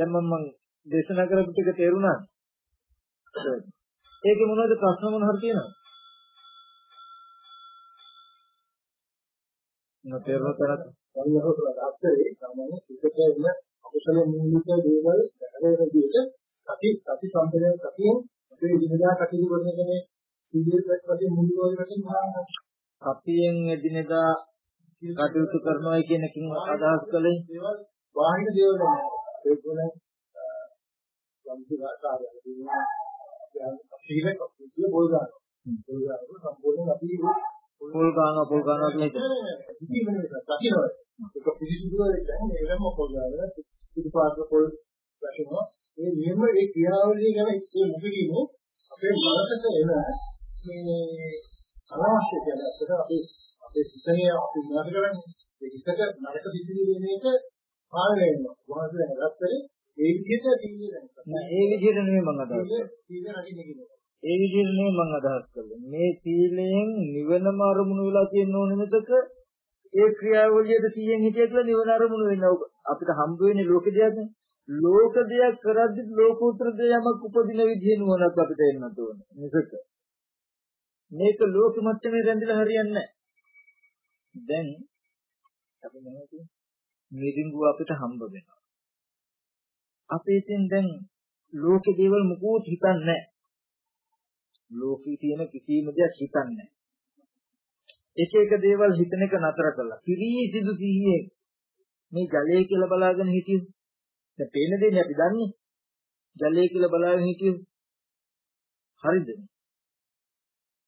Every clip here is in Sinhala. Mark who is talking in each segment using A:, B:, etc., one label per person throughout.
A: දැන් මම දේශනා කරපු ටික තේරුණාද? ඒකේ මොනවද ප්‍රශ්න මොන හරි තියෙනවද? නොතේරුණ තරක්
B: පරිහරණය සාමාන්‍ය පිටකේ ඉන්න අකුසල මූලික දේවල් හැරෙන විදිහට සති සති සම්පදයෙන් සතියෙන් අපේ ඉදිරියට කටයුතු කරනකනේ ඉදිරියට වශයෙන් මුල් වශයෙන්
A: සතියෙන් එදිනෙදා කටයුතු කරනවා කියන එකකින් අදහස් කළේ?
B: බාහිර දේවල් නෙවෙයි ඒ කියන්නේ සම්පූර්ණ තියෙනවා අපිට පොල් ගන්නවා. පොල් ගන්නවා සම්පූර්ණයෙන් අපි
A: පොල් ගන්නවා පොල් ගන්නවා කියලා
B: හිතන්නේ දකින්නවා ඒක පිළිසිදුව කියන්නේ ඒකම පොල් ගන්නවා. පිටිපාත පොල් වැටෙනවා. ඒ නියම ඒ ක්‍රියාවලිය ගැන ඒ මුලින්ම අපේ මනසට එන මේ අනවශ්‍ය කියන අපිට අපේ අපේ සිතේ අපි විනාශ කරන්නේ ඒ හිතට නරක සිතිවිලි වෙන එක පාලනය වෙනවා. වහන්සේ දැන් ගත්තේ ඒ විදිහට තීන්දුව
A: නෑ ඒ විදිහට නෙමෙයි මම අදහස් ඒ විදිහට නෙමෙයි මම අදහස් කළේ. මේ සීලයෙන් නිවනම අරමුණු වෙලා තියෙන ඕන නේදක ඒ ක්‍රියාවලියට තියෙන හිතේ කියලා නිවන අරමුණු වෙනවා. අපිට හම්බ වෙන්නේ ලෝක දෙයක්නේ. ලෝක දෙයක් කරද්දි ලෝකෝත්තර දෙයමක් උපදින විදිහ නුවණක් අපිට එන්න ඕනේ. මිසක මේක ලෝක මට්ටමේ රැඳිලා හරියන්නේ නැහැ. දැන් අපි මොනවද මිරිඟුව අපිට හම්බ වෙනවා. අපි ඉතින් දැන් ලෝක දේවල් මොකෝත් හිතන්නේ නැහැ. ලෝකේ තියෙන කිසිම දෙයක් හිතන්නේ නැහැ. එක එක දේවල් හිතන එක නතර කළා. පිරිසිදු සිහියේ මේ ජලය කියලා බලාගෙන හිටියු. දැන් පේන දෙන්නේ අපි දන්නේ. ජලය කියලා බලාගෙන හිටියු. හරිද?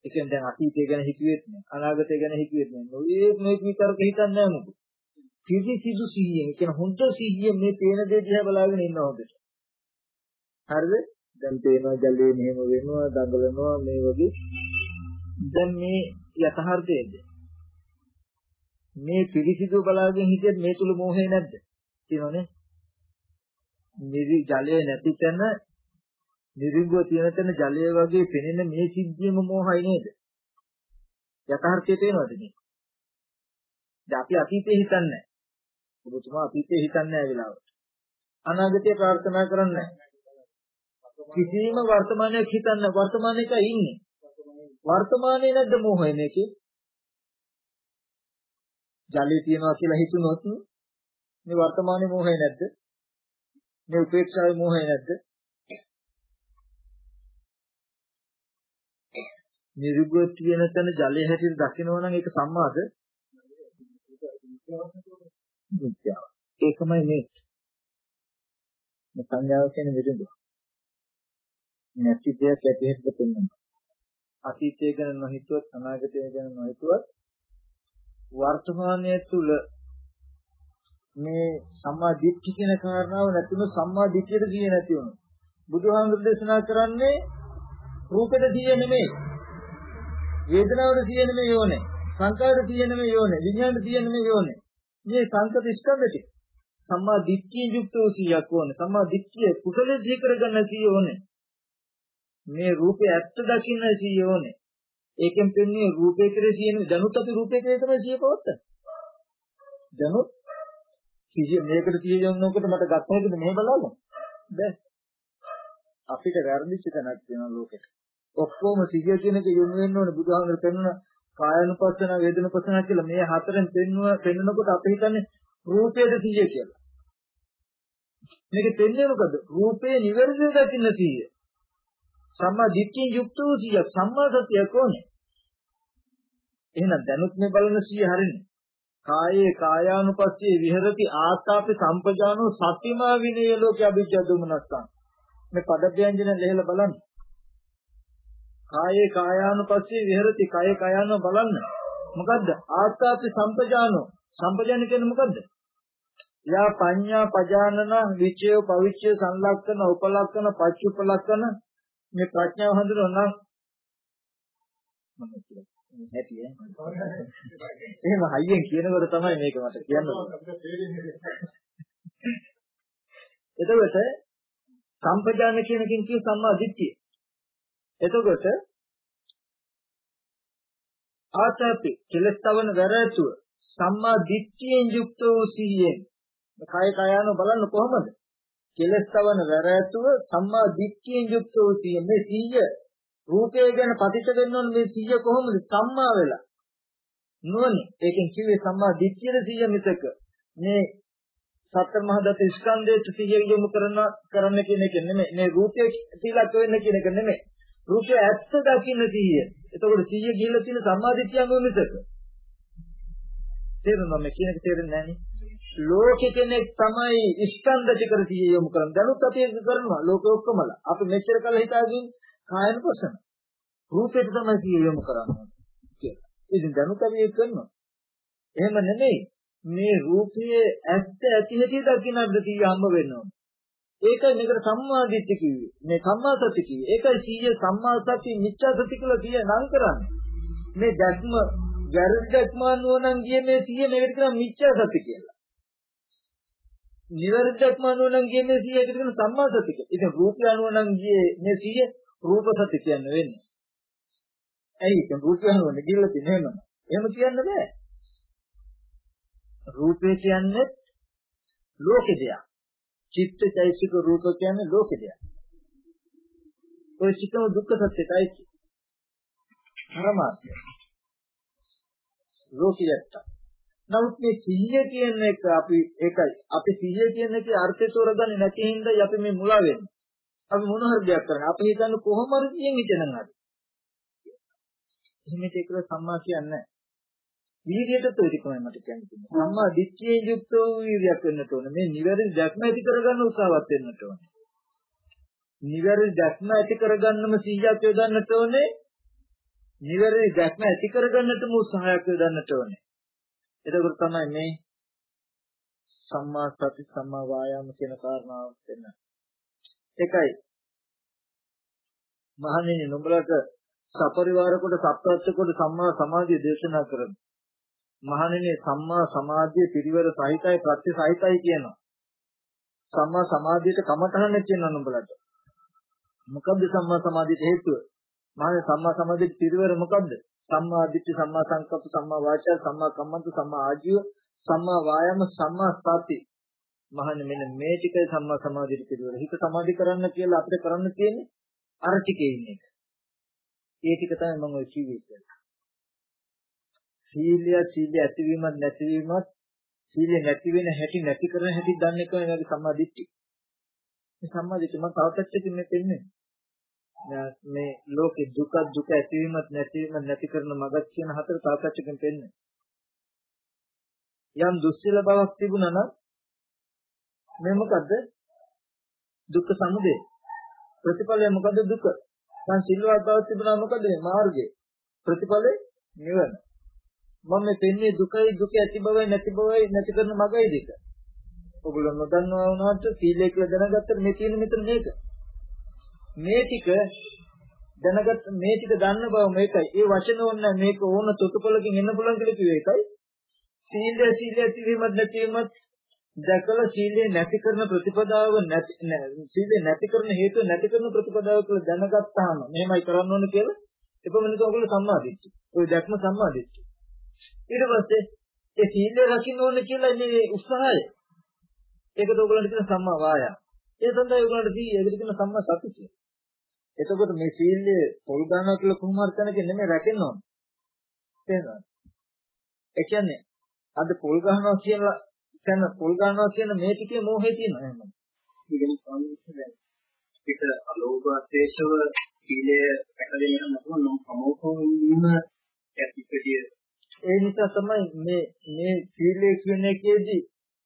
A: ඒ කියන්නේ දැන් අතීතය ගැන හිතුවෙත් නෑ අනාගතය ගැන හිතුවෙත් නෑ නොයේ මේ විතරක හිතන්නේ නෑ මොකද කිසිසිදු සිහියෙන් කියන හොඳ සිහියෙන් මේ පේන දේ දිහා බලාගෙන ඉන්න හොඳට හරිද දැන් පේනවා ජලයේ මෙහෙම වෙනවා දඟලනවා මේ වගේ දැන් මේ යථාර්ථයේද මේ පිළිසිදු බලාගෙන හිටියත් මේ තුල මෝහය නැද්ද තියෙනවනේ නිරි ජලය නැති තැන නිරිඟුව තියෙන තැන ජලය වගේ පෙනෙන මේ සිද්ධියම මෝහයි නේද? යථාර්ථය තේනවද මේ? දැන් අපි අතීතේ හිතන්නේ නැහැ. ඔබතුමා අතීතේ හිතන්නේ නැහැ වෙලාවට. අනාගතේ ප්‍රාර්ථනා කරන්නේ කිසිම වර්තමානයක් හිතන්න වර්තමානයක ඉන්නේ. වර්තමානයේ නැද්ද මෝහය මේකේ? ජලයේ තියනවා කියලා හිතුනොත් මේ වර්තමානයේ මෝහය නැද්ද? මේ උපේක්ෂාවේ මෝහය නැද්ද? නිරුගත කියන තැන ජලයේ හැටියට දකිනවා නම් ඒක සම්මාද? මිත්‍යාව. ඒකමයි මේ මේ සංඥාව කියන විදිහට. නැති දෙයක් ඇති හැටියට පෙන්වනවා. අතීතය ගැන නොහිතුවත් අනාගතය ගැන නොහිතුවත් වර්තමානයේ තුල මේ සම්මා දිට්ඨි කියන කාරණාව නැතිව සම්මා දිට්ඨියට ගියේ නැති වුණා. බුදුහාමුදුරු දේශනා කරන්නේ රූපෙට ගියේ නෙමෙයි වේදනාවට තියෙන මේ යෝනේ සංකාරයට තියෙන මේ යෝනේ විඥාණයට තියෙන මේ යෝනේ මේ සංකත ස්කන්ධ ටික සම්මා දිට්ඨිය යුක්ත වූ සියක් ඕනේ. සම්මා දිට්ඨිය කුසලයේ දී කරගන්න සිය ඕනේ. මේ රූපේ ඇත්ත දකින්න සිය ඕනේ. ඒකෙන් පෙන්නේ රූපේ කෙරේ සියන දැනුත් අපි රූපේ කෙරේ තමයි සිය පවත්ත දැනුත් සිය මේකට තියෙනකොට මට ගත්තයිද මේ බලන්න. බෑ. අපිට වැරදිච්ච තැනක් තියෙනවා ලෝකෙට. ඔක්කොම සිහිය කියන එක යොමු වෙන්න ඕනේ බුදුහාමර පෙන්වන කායනුපස්සන වේදනුපස්සන කියලා මේ හතරෙන් පෙන්ව පෙන්නකොට අපි හිතන්නේ රූපයේ සිහිය කියලා. මේක පෙන්නේ මොකද? රූපේ නිවැරදිව දකින්න සිහිය. සම්මා දිට්ඨිය යුක්ත වූ සිහිය සම්මා සතිය කොහොනේ? එහෙනම් දැනුත් මේ බලන සිහිය හරිනේ. කායේ කායානුපස්සේ විහෙරති ආස්තාපි සම්පජානෝ සත්‍යමා විනය ලෝකේ අභිජ්ජා දුමනස්සං. මේ පද ව්‍යංජන ලෙහෙල බලන්න. කායේ කායානුපස්සී විහෙරති. කය කයano බලන්න. මොකද්ද? ආස්තාපි සම්පජානෝ. සම්පජාන කියන්නේ මොකද්ද? යා පඤ්ඤා පජානන විචය පවිච්‍ය සංලක්ෂණ උපලක්ෂණ පච්චුපලක්ෂණ. මේ ප්‍රඥාව හඳුනන හැටි එහෙම හයියෙන් කියනකොට තමයි මේක මට කියන්න එතකොට සම්පජාන කියන කින් කිය සම්මා දිට්ඨිය එතකොට ආතපි කෙලස් තවන වැරැතුව සම්මා දිට්ඨියෙන් යුක්ත වූ සිහියෙන්. කය කයano බලන්න කොහොමද? කෙලස් තවන වැර ඇතුව සම්මා දිට්ඨියෙන් යුක්ත වූ සිය මේ සිය රූපය ගැන පතිත වෙන්න ඕන මේ සිය කොහොමද? සම්මා වෙලා. නුවණ ඒකෙන් කිව්වේ සම්මා දිට්ඨියද සිය මිසක මේ සතර මහා දත ස්කන්ධයට සිය යොමු කරන කරන්න කියන එක නෙමෙයි. මේ රූපය තිලක් වෙන්න කියන එක නෙමෙයි. රූපය ඇත්ත දකින්න සිය එතකොට සිය ගිහිල්ලා තියෙන සම්මා දිට්ඨියම මිසක. තේරෙනවද මේ කියන එක තේරෙන්නේ නැහැ ලෝකෙ කෙනෙක් තමයි ස්කන්ධ ටික සිය යොමු කරන්නේ. දැනුත් අපි ඒක කරනවා. ලෝකෙ ඔක්කොමලා අපි මෙච්චර කල් හිතාගෙන කායන පසන රූපෙට තමයි සිය යොමු කරන්නේ කියලා. ඉතින් දැනුත් අපි ඒක කරනවා. එහෙම නෙමෙයි. මේ රූපයේ ඇත්ත ඇති හැටි දකින්නද සිය හම්බ වෙනවා. ඒකයි මේකට සම්මා දිට්ඨිය කිව්වේ මේ සම්මා සති කිව්වේ ඒකයි සිය සම්මා සති මිච්ඡා සති කියලා කිය නම් කරන්නේ මේ දැක්ම වැරද්දක්ම නුවණන් ගියේ මේ සිය මේකට කියන මිච්ඡා සති කියලා. නිවැරදික්ම නුවණන් ගියේ මේ සිය ඒකට කියන සම්මා සති කියලා. ඉතින් රූපය නුවණන් ගියේ මේ සිය රූප සති කියන්න වෙන්නේ. ඇයි ඉතින් රූපය නුවණ ගිල්ල තියෙනවම. එහෙම කියන්න බෑ. රූපය කියන්නේ ලෝකෙ දෙයක්. චිත්තචෛසික රූප කියන්නේ ලෝකෙ දෙයක්. ඔය චිත්තම දුක්ඛ සත්‍යයයි. පරමාර්ථය. ලෝකියට. නමුත් මේ සිහිය කියන එක අපි ඒකයි අපි සිහිය කියන එකේ අර්ථය තෝරගන්නේ නැති හින්දා අපි මේ මුලා වෙන්නේ. අපි මොන හරි දෙයක් කරන්නේ. අපි හිතන්නේ කොහොම හරි කියෙන් හිතනනම් හරි. එහෙම ඒකල සම්මා කියන්නේ වීර්යයට තෝරිකමයි මට කියන්නේ. සම්මා දිට්ඨියෙන් යුක්ත වූ වීර්යයක් වෙන්නට ඕනේ. මේ නිවැරදි දැක්ම ඇති කරගන්න උත්සාහවත් වෙන්නට ඕනේ. නිවැරදි දැක්ම ඇති කරගන්නම සිහියක් යොදන්නට ඕනේ. නිවැරදි දැක්ම ඇති කරගන්නටම උත්සාහයක් යොදන්නට ඕනේ. එතකොට තමයි මේ සම්මා සති සම්මා වායාම කියන කාරණාව වෙන. ඒකයි මහණෙනි නුඹලට සපරිවාර කොට සත්‍යත්ව කොට සම්මා සමාධිය දේශනා කරන. මහණෙනි සම්මා සමාධිය පිරිවර සහිතයි ප්‍රත්‍ය සහිතයි කියනවා. සම්මා සමාධියට කමතහන කියනවා නුඹලට. මොකද්ද සම්මා සමාධියට හේතුව? මාන සම්මා සමාධියේ පිරිවර මොකද්ද? සම්මා දිට්ඨි සම්මා සංකප්ප සම්මා වාචා සම්මා කම්මන්ත සම්මා ආජීව සම්මා වායාම සම්මා සති මහන්නේ මෙන්න මේ ටිකයි සම්මා සමාධියේ පිරිවර. හිත සමාධි කරන්න කියලා අපිට කරන්න තියෙන්නේ අර ටිකේ ඉන්න එක. ඒ ටික තමයි මම ඔය කිව්වේ. සීලය සීලය ඇතිවීමත් නැතිවීමත් සීලය නැති වෙන හැටි නැති කරන හැටි දන්නේ කොහොමද සම්මා දිට්ඨි. මේ සම්මා දිට්ඨි මම තවත් එකකින් මේ පෙන්නේ. මේ ලෝකේ දුක දුක ඇතිවීමත් නැතිවීමත් නැති කරන මගක් කියන හතර තාපච්චකින් පෙන්නේ. යම් දුස්සීල බවක් තිබුණා නම් මේ මොකද්ද? දුක්ඛ සමුදය. ප්‍රතිඵලය මොකද්ද දුක? දැන් සිල්වත් බවක් තිබුණා මොකද මේ මාර්ගය? ප්‍රතිඵලය නිවන. මම මේ පෙන්නේ දුකයි දුක ඇති බවයි නැති බවයි නැති කරන මගයි දෙක. ඔගොල්ලෝ නොදන්නවා වුණාට සීලය කියලා දැනගත්තට මේ තියෙන මෙතන මේක. මේ ටික දැනගත් මේ ටික දන්න බව මේකයි. ඒ වචන ඕන මේක ඕන තොටුපළකින් එන්න පුළුවන් කියලා කිව්වේ ඒකයි. සීලය සීලය තිබීමත් නැතිවීමත් දැකලා සීලය නැති කරන ප්‍රතිපදාව නැති සීලය නැති කරන හේතුව නැති කරන ප්‍රතිපදාව කියලා දැනගත්තාම මෙහෙමයි කරන්න ඕන කියලා එපමණක ඔයගොල්ලෝ සම්මාදිට්ඨි. ඔය දැක්ම සම්මාදිට්ඨි. ඊට පස්සේ ඒ සීලය රකින්න ඕන කියලා මේ උත්සාහය ඒකද ඔයගොල්ලන්ට කියන සම්මා වායා. ඒ සඳහා ඔයගොල්ලන්ට දී ඒකට කියන සම්මා සති කියලා. එතකොට මේ සීලය පොල් ගන්නවා කියලා කොහොම හරි තැනක නෙමෙයි රැකෙන්න ඕන. තේරෙනවද? ඒ කියන්නේ අද පොල් ගන්නවා කියලා කියන පොල් ගන්නවා කියන මේ ටිකේ මෝහය තියෙනවා එහෙනම්.
B: ඉගෙන ගන්න ඒක අලෝභ ශේෂව සීලය රැකගෙන නැතුව නම් සමෝපව වීම ඇතිපදිය
A: ඒ නිසා තමයි මේ මේ සීලය කියන එකේදී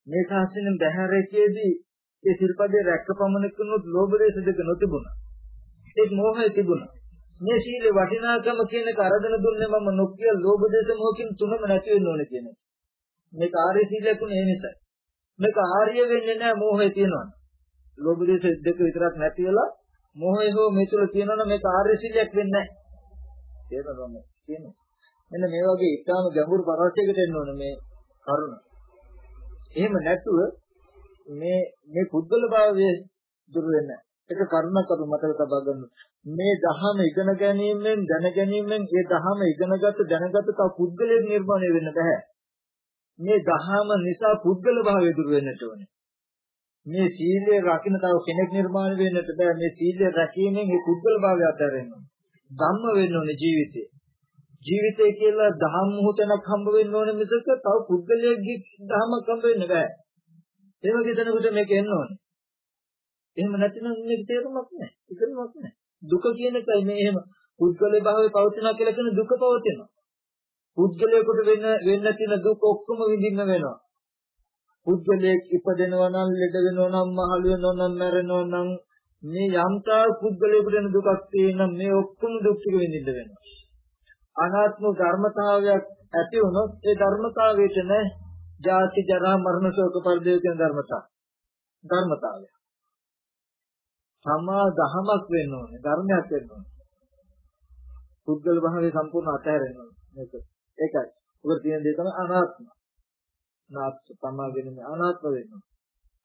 A: මේ ශාස්ත්‍රයෙන් බහැරකේදී ඒ සිල්පදේ රැක්ක පමණකුනොත් ලෝභ දේශ දෙක නොතිබුණා. ඒ මෝහය තිබුණා. මේ සීලේ වටිනාකම කියන එක අරගෙන දුන්නේ මම නොකිය ලෝභ දේශ මොහකින් තුනම නැති වෙන්න ඕනේ කියන එක. මේක ආර්ය සීලයක් උනේ ඒ නිසායි. මේක ආර්ය වෙන්නේ නැහැ මෝහය තියෙනවා. ලෝභ දේශ දෙක විතරක් නැති වෙලා මෝහය හෝ මේ තුල තියෙනවා මේක ආර්ය සීලයක් වෙන්නේ නැහැ. තේරෙනවද කියන්නේ? මෙන්න මේ වගේ ඊටාම ගැඹුරු පරාසයකට එන්න ඕනේ මේ කරුණ. එහෙම නැතුව මේ මේ පුද්ගල භාවයේ දුර වෙන්නේ ඒක කරුණක් අපි මතක තබා ගන්න. මේ දහම ඉගෙන ගැනීමෙන් දැන ගැනීමෙන් ඒ දහම ඉගෙනගත් දැනගත් තව පුද්ගලයෙක් නිර්මාණය වෙන්න බෑ. මේ දහම නිසා පුද්ගල භාවය දුර වෙන්නට ඕනේ. මේ සීලය රකින්න තව කෙනෙක් නිර්මාණය වෙන්නට බෑ මේ සීලය රැකීමෙන් ඒ පුද්ගල භාවය අත්හැරෙන්න ධම්ම වෙන්න ඕනේ ජීවිතේ ජීවිතය කියලා දහම් මොහොතක් හම්බ වෙන්න ඕනේ මිසක තව පුද්ගලයෙක්ගේ දහමක් හම්බ වෙන්න බෑ. ඒ වගේ දෙනකොට මේක එන්න ඕනේ. එහෙම නැතිනම් මේක තේරුමක් නැහැ ඉතින්මක් නැහැ දුක කියන එකයි මේ එහෙම පුද්ගල භාවයේ පවතිනවා කියලා කියන දුක පවතිනවා. පුද්ගලයෙකුට වෙන්න වෙන්න තියෙන දුක ඔක්කොම විඳින්න වෙනවා. පුද්ගලයෙක් ඉපදෙනවා නම් ලෙඩ වෙනවා නම් මහලු වෙනවා නම් මැරෙනවා නම් මේ යම්තා පුද්ගලයෙකුට වෙන දුකක් තියෙනම් මේ ඔක්කොම දුක් ටික විඳින්න වෙනවා. අනාත්ම ධර්මතාවයක් ඇති වුණොත් ඒ ධර්මතාවයට නේ ජාති ජරා මරණ ශෝක පරිදේ කියන ධර්මතාව. ධර්මතාවය. සමා දහමක් වෙන්න ඕනේ ධර්මයක් වෙන්න ඕනේ. පුද්ගල භාවයේ සම්පූර්ණ අතහැරෙන්න ඕනේ. මේක. ඒකයි. උග තියෙන දේ තමයි අනාත්ම. නාත් සමාගෙන අනාත්ම වෙනවා.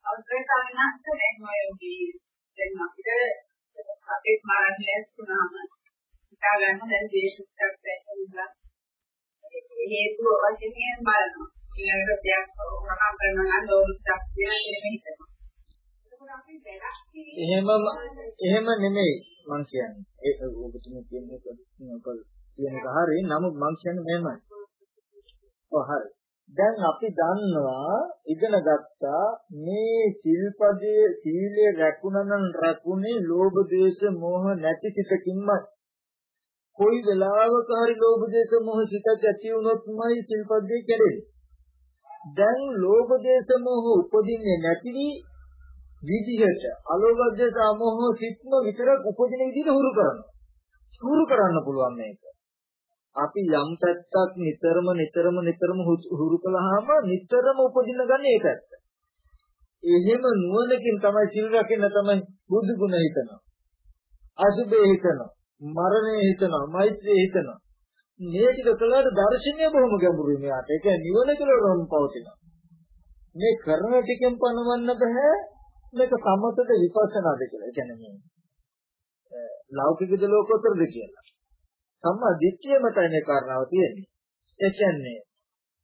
C: අපේ සාමාන්‍යයෙන් දැන් ඔය දැන් අපිට අපේ මානසික තුනම හිතා ගන්න දැන් දේශුක්ක් දැක්කම හේතු වශයෙන් බලනවා. ඊළඟට දෙයක් වහා කරනවා නම් ලෝකයක් කියන එක හිතනවා.
A: එහෙම එහෙම නෙමෙයි මං කියන්නේ. ඒක ඔබතුමී කියන එක කියන එක හරි. නමුත් මං කියන්නේ මෙහෙමයි. ඔව් හරි. දැන් අපි දන්නවා ඉගෙන ගත්තා මේ සිල්පදයේ සීලය රැකුණනම් රැකුනේ ලෝභ දේශ මොහ නැති සිතකින්මයි. කොයි වෙලාවක හරි ලෝභ දේශ මොහ සිතක් ඇති වුණොත්මයි සිල්පදයේ කැඩෙන්නේ. දැන් ලෝභ දේශ මොහ උපදින්නේ නැති විදිහට අලෝභ දේශ මොහ සිත්ම විතරක් උපදින විදිහට හුරු කරනවා. හුරු කරන්න පුළුවන් මේක. අපි යම් පැත්තක් නිතරම නිතරම නිතරම හුරු කළාම නිතරම උපදින ගන්න ඒ පැත්ත. එහෙම නුවණකින් තමයි සිල් රකින්න තමයි බුදු ගුණ හිතනවා. අසුබේ හිතනවා. මරණය හිතනවා. මෛත්‍රිය හිතනවා. මේ ටික කළාට දර්ශනය බොහොම ගැඹුරුයි මෙයාට. ඒක නිවන කියලා රම් පවතිනවා. මේ කරන ටිකෙන් පණවන්න බෑ මේක සමතද විපස්සනාද කියලා. ඒ කියන්නේ මේ ලෞකිකද ලෝකෝත්තරද කියලා. සම්මා දිට්ඨිය මතයි මේ කාරණාව තියෙන්නේ. ඒ කියන්නේ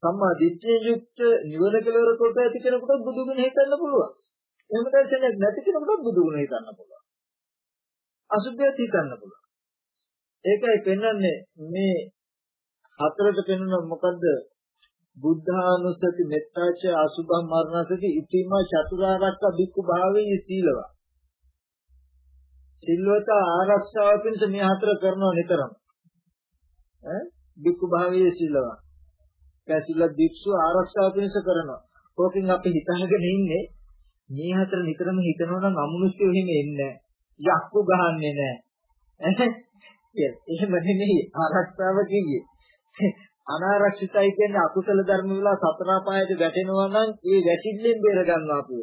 A: සම්මා දිට්ඨිය යුක්ත නිවන කෙලවර කොට ඇති කෙනෙකුට බුදු ගුණ හිතන්න පුළුවන්. එහෙම දැක්කේ නැති කෙනෙකුට බුදු ගුණ හිතන්න පුළුවන්. අසුභයත් හිතන්න පුළුවන්. ඒකයි පෙන්වන්නේ මේ හතරට පෙන්වන මොකද්ද? බුද්ධානුස්සති මෙත්තාච අසුභම් මරණසති ඉතිම චතුරාර්යක බික්කු භාවයේ සීලවා. සිල්වත ආරක්ෂාව පිණිස මේ හතර කරනවා නිතරම. ඈ බික්කු භාවයේ සීලවා. කැසිල භික්ෂුව ආරක්ෂාව පිණිස කරනවා. ඕකෙන් අපි හිතහගෙන ඉන්නේ මේ හතර නිතරම හිතනවා නම් අමනුෂ්‍යෝ හිම එන්නේ නැහැ. යක්කු ගහන්නේ නැහැ. එහෙම නෙමෙයි ආරක්ෂාව කිව්වේ. අනාරක්ෂිතයි කියන්නේ අකුසල ධර්ම වල සතර පායට වැටෙනවා නම් ඒ වැටිල්ලෙන් බේර ගන්නවා අපිව.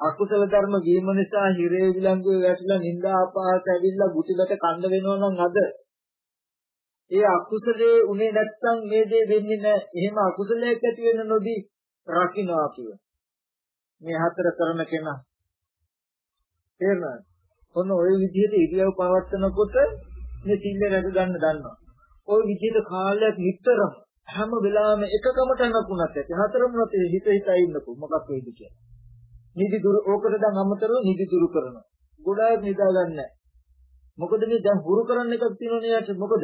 A: අකුසල ධර්ම වීම නිසා හිරේ විලංගුවේ වැටිලා නිന്ദා අපහාස ඇවිල්ලා ගුටිලට කණ්ඩ වෙනවා නම් අද ඒ අකුසලේ උනේ නැත්තම් මේ දේ වෙන්නේ නැහැ. එහෙම අකුසලයක් ඇති වෙන නොදී රකින්නවා කිය. මේ හතර කරන කෙනා. තේරුණාද? ඔන්න ওই විදිහට ඉරියව් පවත්නකොට මේ සිල්ල රැක ගන්න දන්නවා. ওই විදිහට කාලයක් නිතරම හැම වෙලාවෙම එකකමට නකුණත් ඇති. හතරම නැති හිත හිතා ඉන්නකෝ මොකක් වෙයිද කියලා. නිදි දුරු ඕකට දැන් අමතරව නිදි දුරු කරනවා. ගොඩාක් නිදා ගන්න මොකද මේ දැන් හුරු කරන්න එකක් තියෙනවනේ යට මොකද?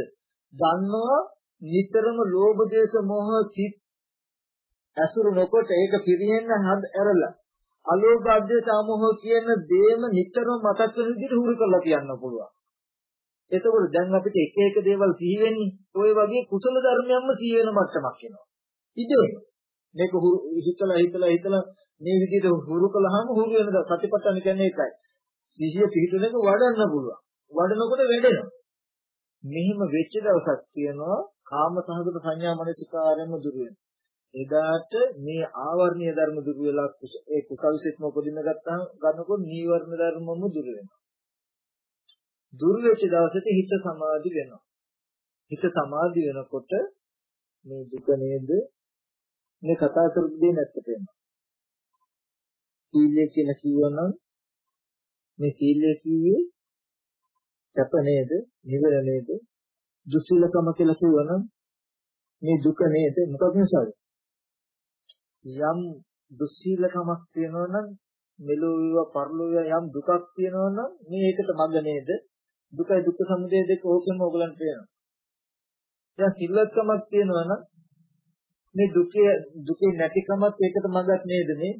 A: දන්නවා නිතරම ලෝභ දේශ මොහ සිත් ඇසුරු නොකොට ඒක පිරිහෙන්න හද ඇරලා අලෝභ අධ්‍යය සමෝහ කියන දේම නිතරම මතක් වෙන විදිහට හුරු කරලා කියන්න පුළුවන්. එතකොට දැන් අපිට එක එක දේවල් සිහි වෙන්නේ ওই වගේ කුසල ධර්මයන්ම සිහි වෙන මට්ටමක් එනවා. ඉතින් මේක හිතලා හිතලා හිතලා මේ විදිහට හුරු කළාම හුරු වෙන සතිපට්ඨාන කියන්නේ ඒකයි. සිහිය පිහිටුන එක වඩන්න පුළුවන්. වඩනකොට වැඩෙනවා. මෙහිම වෙච්ච දවසක් තියෙනවා කාම සහගත සංඥා මනසිකාරයම දුර වෙනවා. එදාට මේ ආවර්ණීය ධර්ම දුර වෙලා ඒ කුසල් සිත්ම උපදින්න ගත්තාම ගන්නකොට නීවරණ ධර්මම දුර වෙනවා. දුර වෙච්ච දවසට හිත සමාධි වෙනවා. හිත සමාධි වෙනකොට මේ දුක නේද මේ කතා කරපු දේ නැත්තට වෙනවා. සීලය කියලා කිව්වනම් මේ සීලය කිව්වේ සැප නේද? නිවර නේද? දුස්සීලකම කියලා කිව්වනම් මේ දුක නේද? මොකක් නිසාද? යම් දුස්සීලකමක් තියෙනවා නම් මෙලෝ වේවා පරලෝ වේවා යම් දුකක් තියෙනවා නම් මේ ඒකට මඟ නේද? දුකයි දුක්ඛ සමුදය දෙක ඕකෙම ඕගලන්ට පේනවා දැන් සිල්වත්කමක් තියෙනවා නම් මේ දුකේ දුකේ නැතිකමත් ඒකට මඟක් නේද මේ?